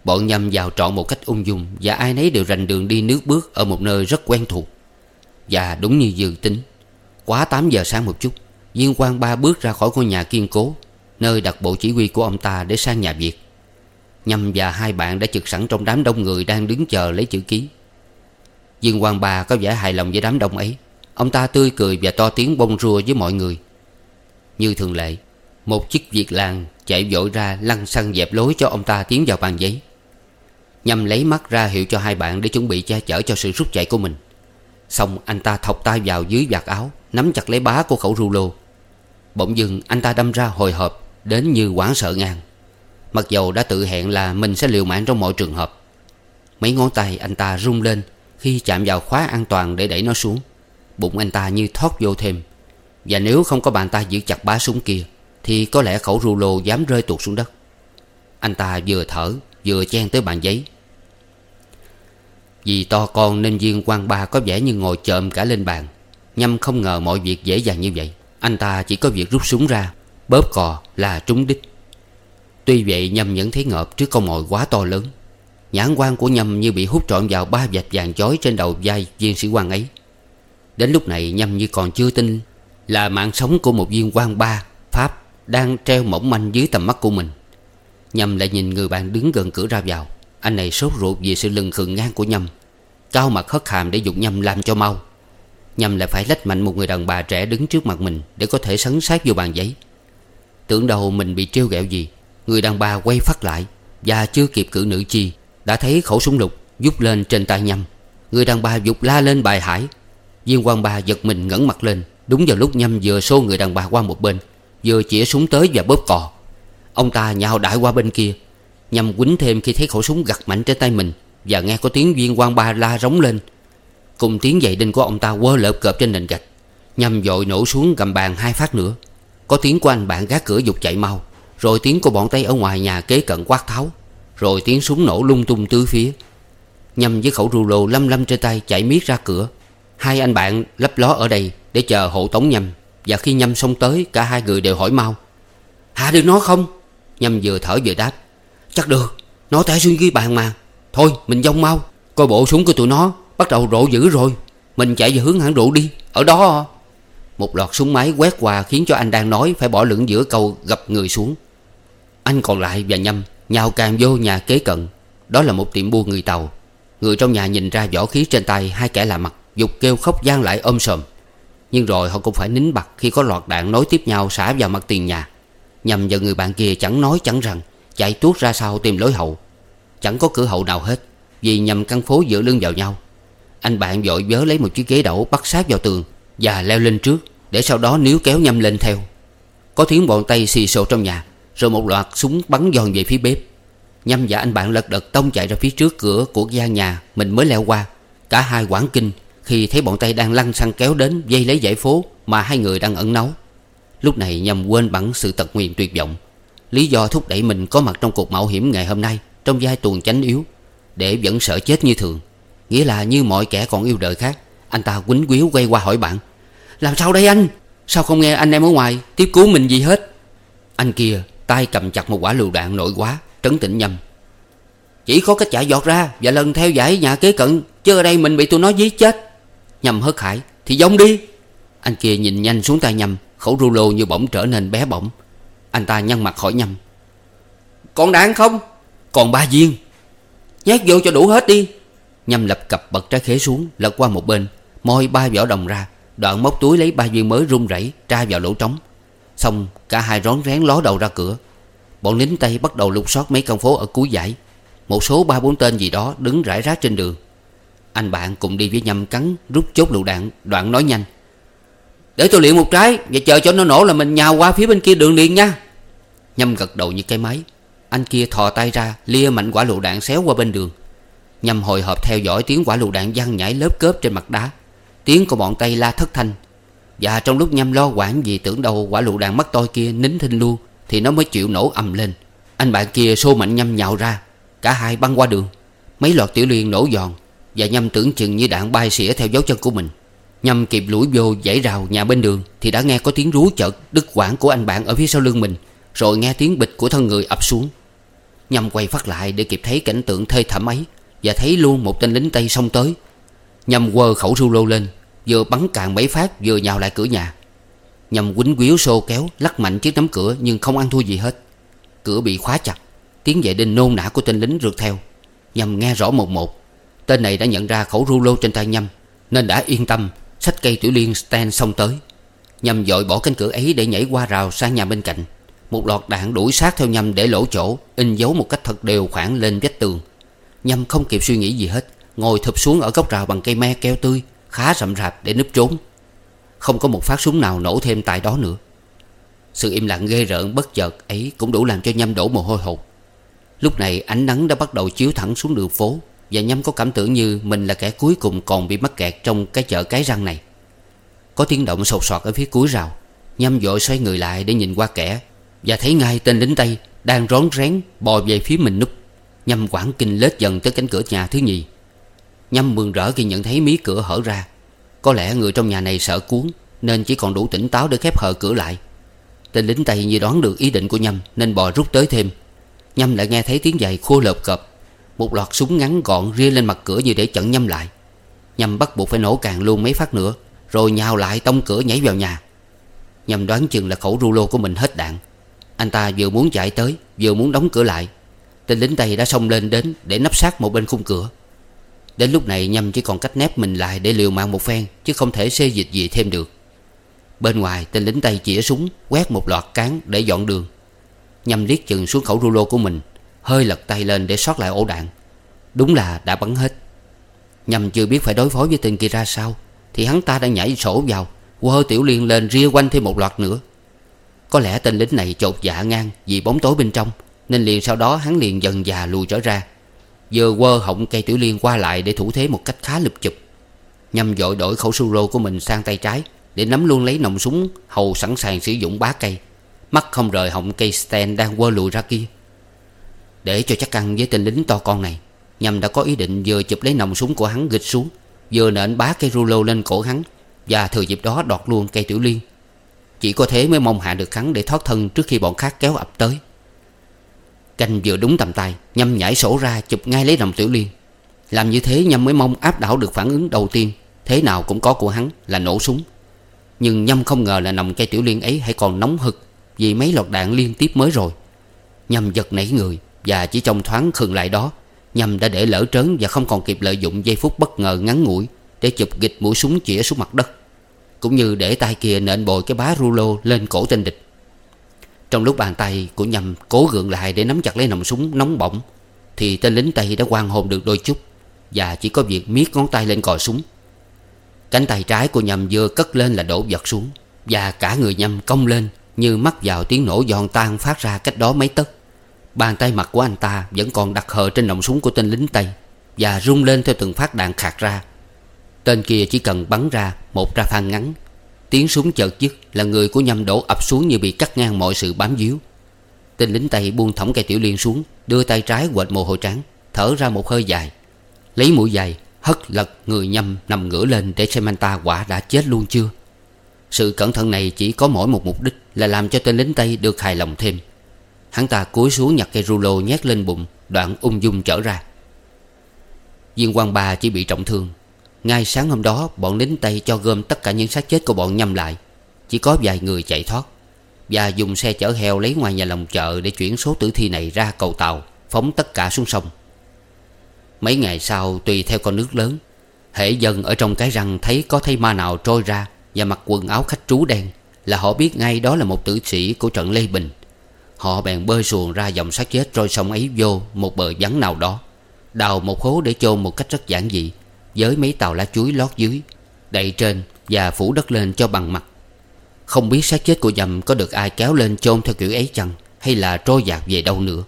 Bọn nhầm vào trọn một cách ung dung Và ai nấy đều rành đường đi nước bước Ở một nơi rất quen thuộc. Và đúng như dự tính, Quá 8 giờ sáng một chút Viên quan ba bước ra khỏi ngôi nhà kiên cố Nơi đặt bộ chỉ huy của ông ta để sang nhà Việt. Nhâm và hai bạn đã trực sẵn trong đám đông người Đang đứng chờ lấy chữ ký. Dương Quang ba có vẻ hài lòng với đám đông ấy. Ông ta tươi cười và to tiếng bông rua với mọi người. Như thường lệ, Một chiếc Việt làng chạy vội ra lăn xăng dẹp lối cho ông ta tiến vào bàn giấy Nhâm lấy mắt ra hiệu cho hai bạn để chuẩn bị che chở cho sự rút chạy của mình. Xong anh ta thọc tay vào dưới vạt áo, Nắm chặt lấy bá của khẩu rulo Bỗng dưng anh ta đâm ra hồi hộp. Đến như quảng sợ ngang. Mặc dầu đã tự hẹn là mình sẽ liều mạng trong mọi trường hợp, Mấy ngón tay anh ta rung lên Khi chạm vào khóa an toàn để đẩy nó xuống. Bụng anh ta như thoát vô thêm. Và nếu không có bàn tay giữ chặt bá súng kia, Thì có lẽ khẩu rulo dám rơi tuột xuống đất. Anh ta vừa thở, vừa chen tới bàn giấy. Vì to con nên viên quan ba có vẻ như ngồi chợm cả lên bàn. Nhâm không ngờ mọi việc dễ dàng như vậy. Anh ta chỉ có việc rút súng ra Bóp cò là trúng đích. Tuy vậy, Nhâm vẫn thấy ngợp trước con mồi quá to lớn. Nhãn quan của Nhâm như bị hút trọn vào ba vạch vàng chói trên đầu vai viên sĩ quan ấy. Đến lúc này, Nhâm như còn chưa tin Là mạng sống của một viên quan ba Pháp Đang treo mỏng manh dưới tầm mắt của mình. Nhâm lại nhìn người bạn đứng gần cửa ra vào. Anh này sốt ruột vì sự lừng khừng ngang của Nhâm. Cao mặt hất hàm để dục Nhâm làm cho mau. Nhâm lại phải lách mạnh một người đàn bà trẻ đứng trước mặt mình Để có thể sấn sát vô bàn giấy. Tưởng đầu mình bị trêu ghẹo gì. Người đàn bà quay phát lại, Và chưa kịp cử nữ chi, Đã thấy khẩu súng lục Giúp lên trên tay Nhâm. Người đàn bà dục la lên bài hải. Viên quan bà giật mình ngẩng mặt lên. Đúng vào lúc Nhâm vừa xô người đàn bà qua một bên, Vừa chĩa súng tới và bóp cò. Ông ta nhào đại qua bên kia. Nhâm quýnh thêm khi thấy khẩu súng gặt mạnh trên tay mình, Và nghe có tiếng viên quan ba la rống lên. Cùng tiếng giày đinh của ông ta quơ lợp cợp trên nền gạch. Nhâm dội nổ xuống gầm bàn hai phát nữa. Có tiếng của anh bạn gác cửa dục chạy mau, Rồi tiếng của bọn Tây ở ngoài nhà kế cận quát tháo, Rồi tiếng súng nổ lung tung tứ phía. Nhâm với khẩu rulo lâm lâm trên tay chạy miết ra cửa, Hai anh bạn lấp ló ở đây Để chờ hộ tống Nhâm Và khi Nhâm xông tới, Cả hai người đều hỏi mau. Hạ được nó không? Nhâm vừa thở vừa đáp. Chắc được, Nó té xuống dưới bàn mà. Thôi, mình dông mau. Coi bộ súng của tụi nó Bắt đầu rộ dữ rồi. Mình chạy về hướng hãng rượu đi. Ở đó à. Một loạt súng máy quét qua Khiến cho anh đang nói phải bỏ lửng giữa câu gặp người xuống. Anh còn lại và Nhâm Nhào càng vô nhà kế cận. Đó là một tiệm buôn người Tàu. Người trong nhà nhìn ra vỏ khí trên tay Hai kẻ lạ mặt, Dục kêu khóc gian lại ôm sòm. Nhưng rồi họ cũng phải nín bặt Khi có loạt đạn nối tiếp nhau xả vào mặt tiền nhà. Nhằm và người bạn kia chẳng nói chẳng rằng, Chạy tuốt ra sau tìm lối hậu. Chẳng có cửa hậu nào hết, Vì nhằm căn phố dựa lưng vào nhau. Anh bạn vội vớ lấy một chiếc ghế đẩu Bắt sát vào tường. Và leo lên trước, Để sau đó níu kéo nhâm lên theo. Có tiếng bọn tay xì xồ trong nhà, Rồi một loạt súng bắn giòn về phía bếp. Nhâm và anh bạn lật đật tông chạy ra phía trước cửa của gian nhà Mình mới leo qua. Cả hai quảng kinh, Khi thấy bọn tay đang lăn xăng kéo đến Dây lấy giải phố Mà hai người đang ẩn nấu Lúc này nhầm quên bẵng sự tật nguyền tuyệt vọng. Lý do thúc đẩy mình có mặt trong cuộc mạo hiểm ngày hôm nay Trong vai tuần chánh yếu, Để vẫn sợ chết như thường. Nghĩa là như mọi kẻ còn yêu đời khác, Anh ta quýnh quýu quay qua hỏi bạn làm sao đây anh? Sao không nghe anh em ở ngoài tiếp cứu mình gì hết? Anh kia tay cầm chặt một quả lựu đạn nổi quá, Trấn tĩnh nhầm. Chỉ có cách chạy giọt ra Và lần theo dãy nhà kế cận, Chứ ở đây mình bị tụi nó giết chết. Nhầm hớt hải, Thì giống đi. Anh kia nhìn nhanh xuống tay nhầm, Khẩu rulo như bỗng trở nên bé bỏng. Anh ta nhăn mặt hỏi nhầm. Còn đạn không? Còn ba viên. Nhét vô cho đủ hết đi. Nhâm lập cập bật trái khế xuống, Lật qua một bên, Moi ba vỏ đồng ra. Đoạn móc túi lấy ba viên mới run rẩy, Tra vào lỗ trống. Xong, cả hai rón rén ló đầu ra cửa. Bọn lính Tây bắt đầu lục soát mấy con phố ở cuối dãy. Một số ba bốn tên gì đó đứng rải rác trên đường. Anh bạn cùng đi với nhâm cắn, Rút chốt lựu đạn, Đoạn nói nhanh. Để tôi luyện một trái, Và chờ cho nó nổ là mình nhào qua phía bên kia đường liền nha. Nhâm gật đầu như cái máy. Anh kia thò tay ra, Lia mạnh quả lựu đạn xéo qua bên đường. Nhâm hồi hộp theo dõi tiếng quả lựu đạn văng nhảy lớp cớp trên mặt đá. Tiếng của bọn tay la thất thanh. Và trong lúc Nhâm lo quản vì tưởng đâu quả lựu đạn mắt tôi kia nín thinh luôn Thì nó mới chịu nổ ầm lên. Anh bạn kia xô mạnh Nhâm nhào ra, Cả hai băng qua đường. Mấy loạt tiểu liên nổ giòn, Và Nhâm tưởng chừng như đạn bay xỉa theo dấu chân của mình. Nhâm kịp lũi vô dãy rào nhà bên đường, Thì đã nghe có tiếng rú chợt đứt quãng của anh bạn ở phía sau lưng mình, Rồi nghe tiếng bịch của thân người ập xuống. Nhâm quay phát lại để kịp thấy cảnh tượng thê thảm ấy, Và thấy luôn một tên lính Tây xông tới. Nhâm quơ khẩu lô lên Vừa bắn cạn mấy phát, vừa nhào lại cửa nhà. Nhằm quýnh quýu xô kéo, Lắc mạnh chiếc nắm cửa, nhưng không ăn thua gì hết. Cửa bị khóa chặt, Tiếng vệ đinh nôn nã của tên lính rượt theo. Nhằm nghe rõ một một, Tên này đã nhận ra khẩu lô trên tay Nhâm, Nên đã yên tâm, Xách cây tiểu liên stand xong tới. Nhâm dội bỏ cánh cửa ấy để nhảy qua rào sang nhà bên cạnh. Một loạt đạn đuổi sát theo Nhâm để lỗ chỗ, In dấu một cách thật đều khoảng lên vách tường. Nhâm không kịp suy nghĩ gì hết, Ngồi thụp xuống ở góc rào bằng cây me keo tươi Khá rậm rạp để núp trốn. Không có một phát súng nào nổ thêm tại đó nữa. Sự im lặng ghê rợn bất chợt ấy Cũng đủ làm cho Nhâm đổ mồ hôi hột. Lúc này ánh nắng đã bắt đầu chiếu thẳng xuống đường phố và Nhâm có cảm tưởng như mình là kẻ cuối cùng còn bị mắc kẹt trong cái chợ cái răng này. Có tiếng động sột soạt ở phía cuối rào, Nhâm vội xoay người lại để nhìn qua kẻ Và thấy ngay tên lính Tây đang rón rén bò về phía mình núp. Nhâm quảng kinh lết dần tới cánh cửa nhà thứ nhì. Nhâm mừng rỡ khi nhận thấy mí cửa hở ra. Có lẽ người trong nhà này sợ cuốn, Nên chỉ còn đủ tỉnh táo để khép hờ cửa lại. Tên lính tay như đoán được ý định của Nhâm, Nên bò rút tới thêm. Nhâm lại nghe thấy tiếng giày khô lợp cập một loạt súng ngắn gọn ria lên mặt cửa như để chặn nhâm lại. Nhâm bắt buộc phải nổ càng luôn mấy phát nữa, Rồi nhào lại tông cửa nhảy vào nhà. Nhâm đoán chừng là khẩu rulo của mình hết đạn. Anh ta vừa muốn chạy tới, Vừa muốn đóng cửa lại. Tên lính Tây đã xông lên đến Để nắp sát một bên khung cửa. Đến lúc này Nhâm chỉ còn cách nép mình lại Để liều mạng một phen, Chứ không thể xê dịch gì thêm được. Bên ngoài, tên lính tay chĩa súng, Quét một loạt cán để dọn đường. Nhâm liếc chừng xuống khẩu rulo của mình, Hơi lật tay lên để sót lại ổ đạn. Đúng là đã bắn hết. Nhâm chưa biết phải đối phó với tên kia ra sao, Thì hắn ta đã nhảy sổ vào, Quơ tiểu liên lên ria quanh thêm một loạt nữa. Có lẽ tên lính này chột dạ ngang Vì bóng tối bên trong, Nên liền sau đó hắn liền dần già lùi trở ra. Vừa quơ họng cây tiểu liên qua lại Để thủ thế một cách khá lụp chụp. Nhâm dội đổi khẩu su rô của mình sang tay trái, Để nắm luôn lấy nòng súng Hầu sẵn sàng sử dụng bá cây. Mắt không rời họng cây stand đang quơ lùi ra kia. Để cho chắc ăn với tên lính to con này Nhâm đã có ý định vừa chụp lấy nòng súng của hắn gịch xuống, Vừa nện bá cây rulo lên cổ hắn, Và thừa dịp đó đọt luôn cây tiểu liên. Chỉ có thế mới mong hạ được hắn để thoát thân Trước khi bọn khác kéo ập tới. Canh vừa đúng tầm tay, Nhâm nhảy sổ ra chụp ngay lấy nòng tiểu liên. Làm như thế Nhâm mới mong áp đảo được phản ứng đầu tiên. Thế nào cũng có của hắn là nổ súng. Nhưng Nhâm không ngờ là nòng cây tiểu liên ấy hay còn nóng hực Vì mấy loạt đạn liên tiếp mới rồi. Nhâm giật nảy người Và chỉ trong thoáng khừng lại đó. Nhâm đã để lỡ trớn và không còn kịp lợi dụng giây phút bất ngờ ngắn ngủi Để chụp gịch mũi súng chĩa xuống mặt đất. Cũng như để tay kia nện bồi cái bá rulo lên cổ tên địch. Trong lúc bàn tay của Nhâm cố gượng lại để nắm chặt lấy nòng súng nóng bỏng, Thì tên lính Tây đã quan hồn được đôi chút Và chỉ có việc miết ngón tay lên cò súng. Cánh tay trái của Nhâm vừa cất lên là đổ vật xuống Và cả người Nhâm cong lên Như mắc vào tiếng nổ giòn tan phát ra cách đó mấy tấc. Bàn tay mặt của anh ta vẫn còn đặt hờ trên nòng súng của tên lính Tây Và rung lên theo từng phát đạn khạc ra. Tên kia chỉ cần bắn ra một ra phan ngắn Tiếng súng chợt dứt, là người của nhâm đổ ập xuống như bị cắt ngang mọi sự bám víu. Tên lính Tây buông thõng cây tiểu liên xuống, Đưa tay trái quệt mồ hôi trắng, Thở ra một hơi dài. Lấy mũi dài, hất lật người nhâm nằm ngửa lên Để xem anh ta quả đã chết luôn chưa. Sự cẩn thận này chỉ có mỗi một mục đích Là làm cho tên lính Tây được hài lòng thêm. Hắn ta cúi xuống nhặt cây rulo nhét lên bụng, Đoạn ung dung trở ra. Viên quan ba chỉ bị trọng thương ngay sáng hôm đó, Bọn lính Tây cho gom tất cả những xác chết của bọn nhâm lại. Chỉ có vài người chạy thoát. Và dùng xe chở heo lấy ngoài nhà lòng chợ Để chuyển số tử thi này ra cầu tàu, Phóng tất cả xuống sông. Mấy ngày sau, tùy theo con nước lớn Hệ dân ở trong cái răng thấy có thây ma nào trôi ra Và mặc quần áo khách trú đen Là họ biết ngay đó là một tử sĩ của trận Lê Bình. Họ bèn bơi xuồng ra dòng xác chết trôi sông ấy vô một bờ vắng nào đó, Đào một hố để chôn một cách rất giản dị. Với mấy tàu lá chuối lót dưới, Đậy trên và phủ đất lên cho bằng mặt. Không biết xác chết của dầm có được ai kéo lên chôn theo kiểu ấy chăng, Hay là trôi dạt về đâu nữa.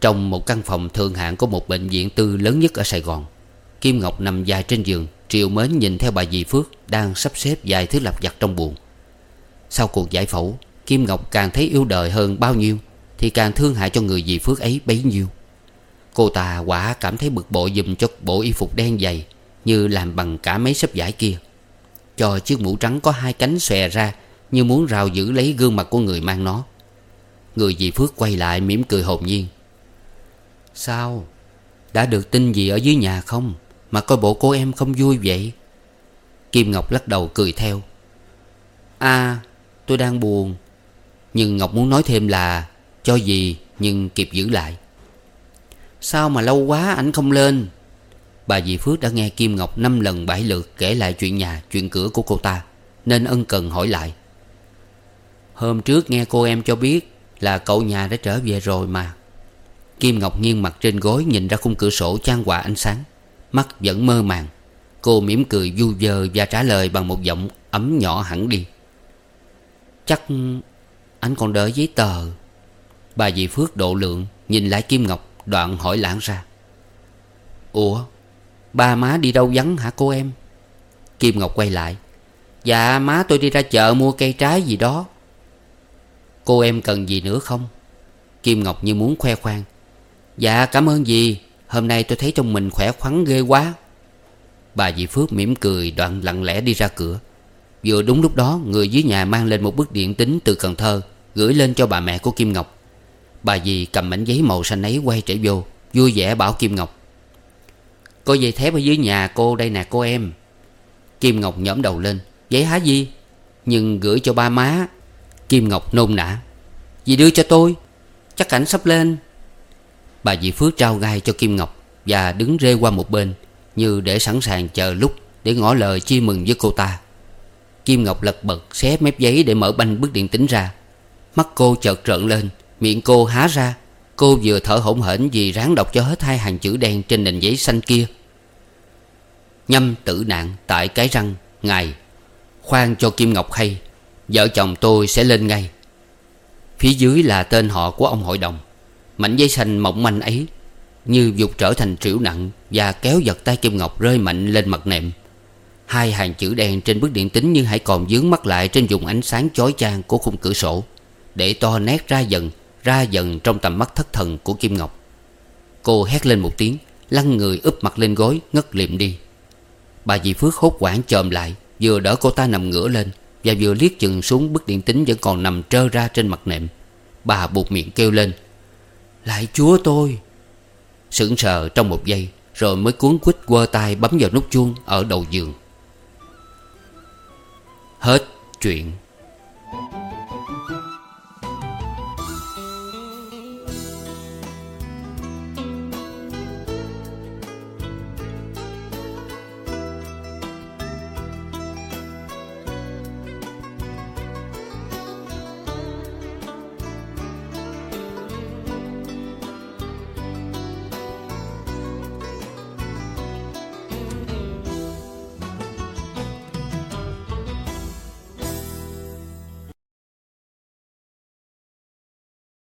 Trong một căn phòng thường hạng của một bệnh viện tư lớn nhất ở Sài Gòn, Kim Ngọc nằm dài trên giường, Triều mến nhìn theo bà dì Phước Đang sắp xếp vài thứ lặt vặt trong buồng. Sau cuộc giải phẫu, Kim Ngọc càng thấy yêu đời hơn bao nhiêu, Thì càng thương hại cho người dì Phước ấy bấy nhiêu. Cô ta quả cảm thấy bực bội dùm cho bộ y phục đen dày Như làm bằng cả mấy sấp vải kia. Cho chiếc mũ trắng có hai cánh xòe ra Như muốn rào giữ lấy gương mặt của người mang nó. Người dì Phước quay lại mỉm cười hồn nhiên. Sao? Đã được tin gì ở dưới nhà không? Mà coi bộ cô em không vui vậy. Kim Ngọc lắc đầu cười theo. À tôi đang buồn. Nhưng Ngọc muốn nói thêm là Cho gì nhưng kịp giữ lại Sao mà lâu quá ảnh không lên? Bà dì Phước đã nghe Kim Ngọc năm lần bảy lượt kể lại chuyện nhà, chuyện cửa của cô ta Nên ân cần hỏi lại. Hôm trước nghe cô em cho biết Là cậu nhà đã trở về rồi mà. Kim Ngọc nghiêng mặt trên gối Nhìn ra khung cửa sổ trang hòa ánh sáng. Mắt vẫn mơ màng. Cô mỉm cười vui vơ và trả lời bằng một giọng ấm nhỏ hẳn đi. Chắc anh còn đợi giấy tờ. Bà dì Phước độ lượng Nhìn lại Kim Ngọc. Đoạn hỏi lãng ra. Ủa, Ba má đi đâu vắng hả cô em? Kim Ngọc quay lại. Dạ má tôi đi ra chợ mua cây trái gì đó. Cô em cần gì nữa không? Kim Ngọc như muốn khoe khoang. Dạ cảm ơn dì. Hôm nay tôi thấy trong mình khỏe khoắn ghê quá. Bà dì Phước mỉm cười, đoạn lặng lẽ đi ra cửa. Vừa đúng lúc đó, Người dưới nhà mang lên một bức điện tính từ Cần Thơ, Gửi lên cho bà mẹ của Kim Ngọc. Bà dì cầm mảnh giấy màu xanh ấy quay trở vô, Vui vẻ bảo Kim Ngọc. Có dây thép ở dưới nhà cô, đây nè cô em. Kim Ngọc nhõm đầu lên. Giấy há gì Nhưng gửi cho ba má. Kim Ngọc nôn nã. Dì đưa cho tôi. Chắc cảnh sắp lên. Bà dì Phước trao gai cho Kim Ngọc Và đứng rê qua một bên, Như để sẵn sàng chờ lúc Để ngỏ lời chia mừng với cô ta. Kim Ngọc lật bật xé mép giấy để mở banh bức điện tính ra. Mắt cô chợt trợn lên. Miệng cô há ra. Cô vừa thở hổn hển vì ráng đọc cho hết hai hàng chữ đen trên nền giấy xanh kia. Nhâm tử nạn tại cái răng, Ngài, Khoan cho Kim Ngọc hay, Vợ chồng tôi sẽ lên ngay. Phía dưới là tên họ của ông hội đồng. Mảnh giấy xanh mỏng manh ấy, Như dục trở thành triệu nặng Và kéo giật tay Kim Ngọc rơi mạnh lên mặt nệm. Hai hàng chữ đen trên bức điện tính Nhưng hãy còn dướng mắt lại trên vùng ánh sáng chói chang của khung cửa sổ Để to nét ra dần. Ra dần trong tầm mắt thất thần của Kim Ngọc. Cô hét lên một tiếng, Lăn người úp mặt lên gối, ngất liệm đi. Bà dì Phước hốt quảng chồm lại, Vừa đỡ cô ta nằm ngửa lên Và vừa liếc chừng xuống bức điện tính Vẫn còn nằm trơ ra trên mặt nệm. Bà buộc miệng kêu lên, Lại chúa tôi! Sững sờ trong một giây, Rồi mới cuốn quýt quơ tay bấm vào nút chuông Ở đầu giường. Hết chuyện.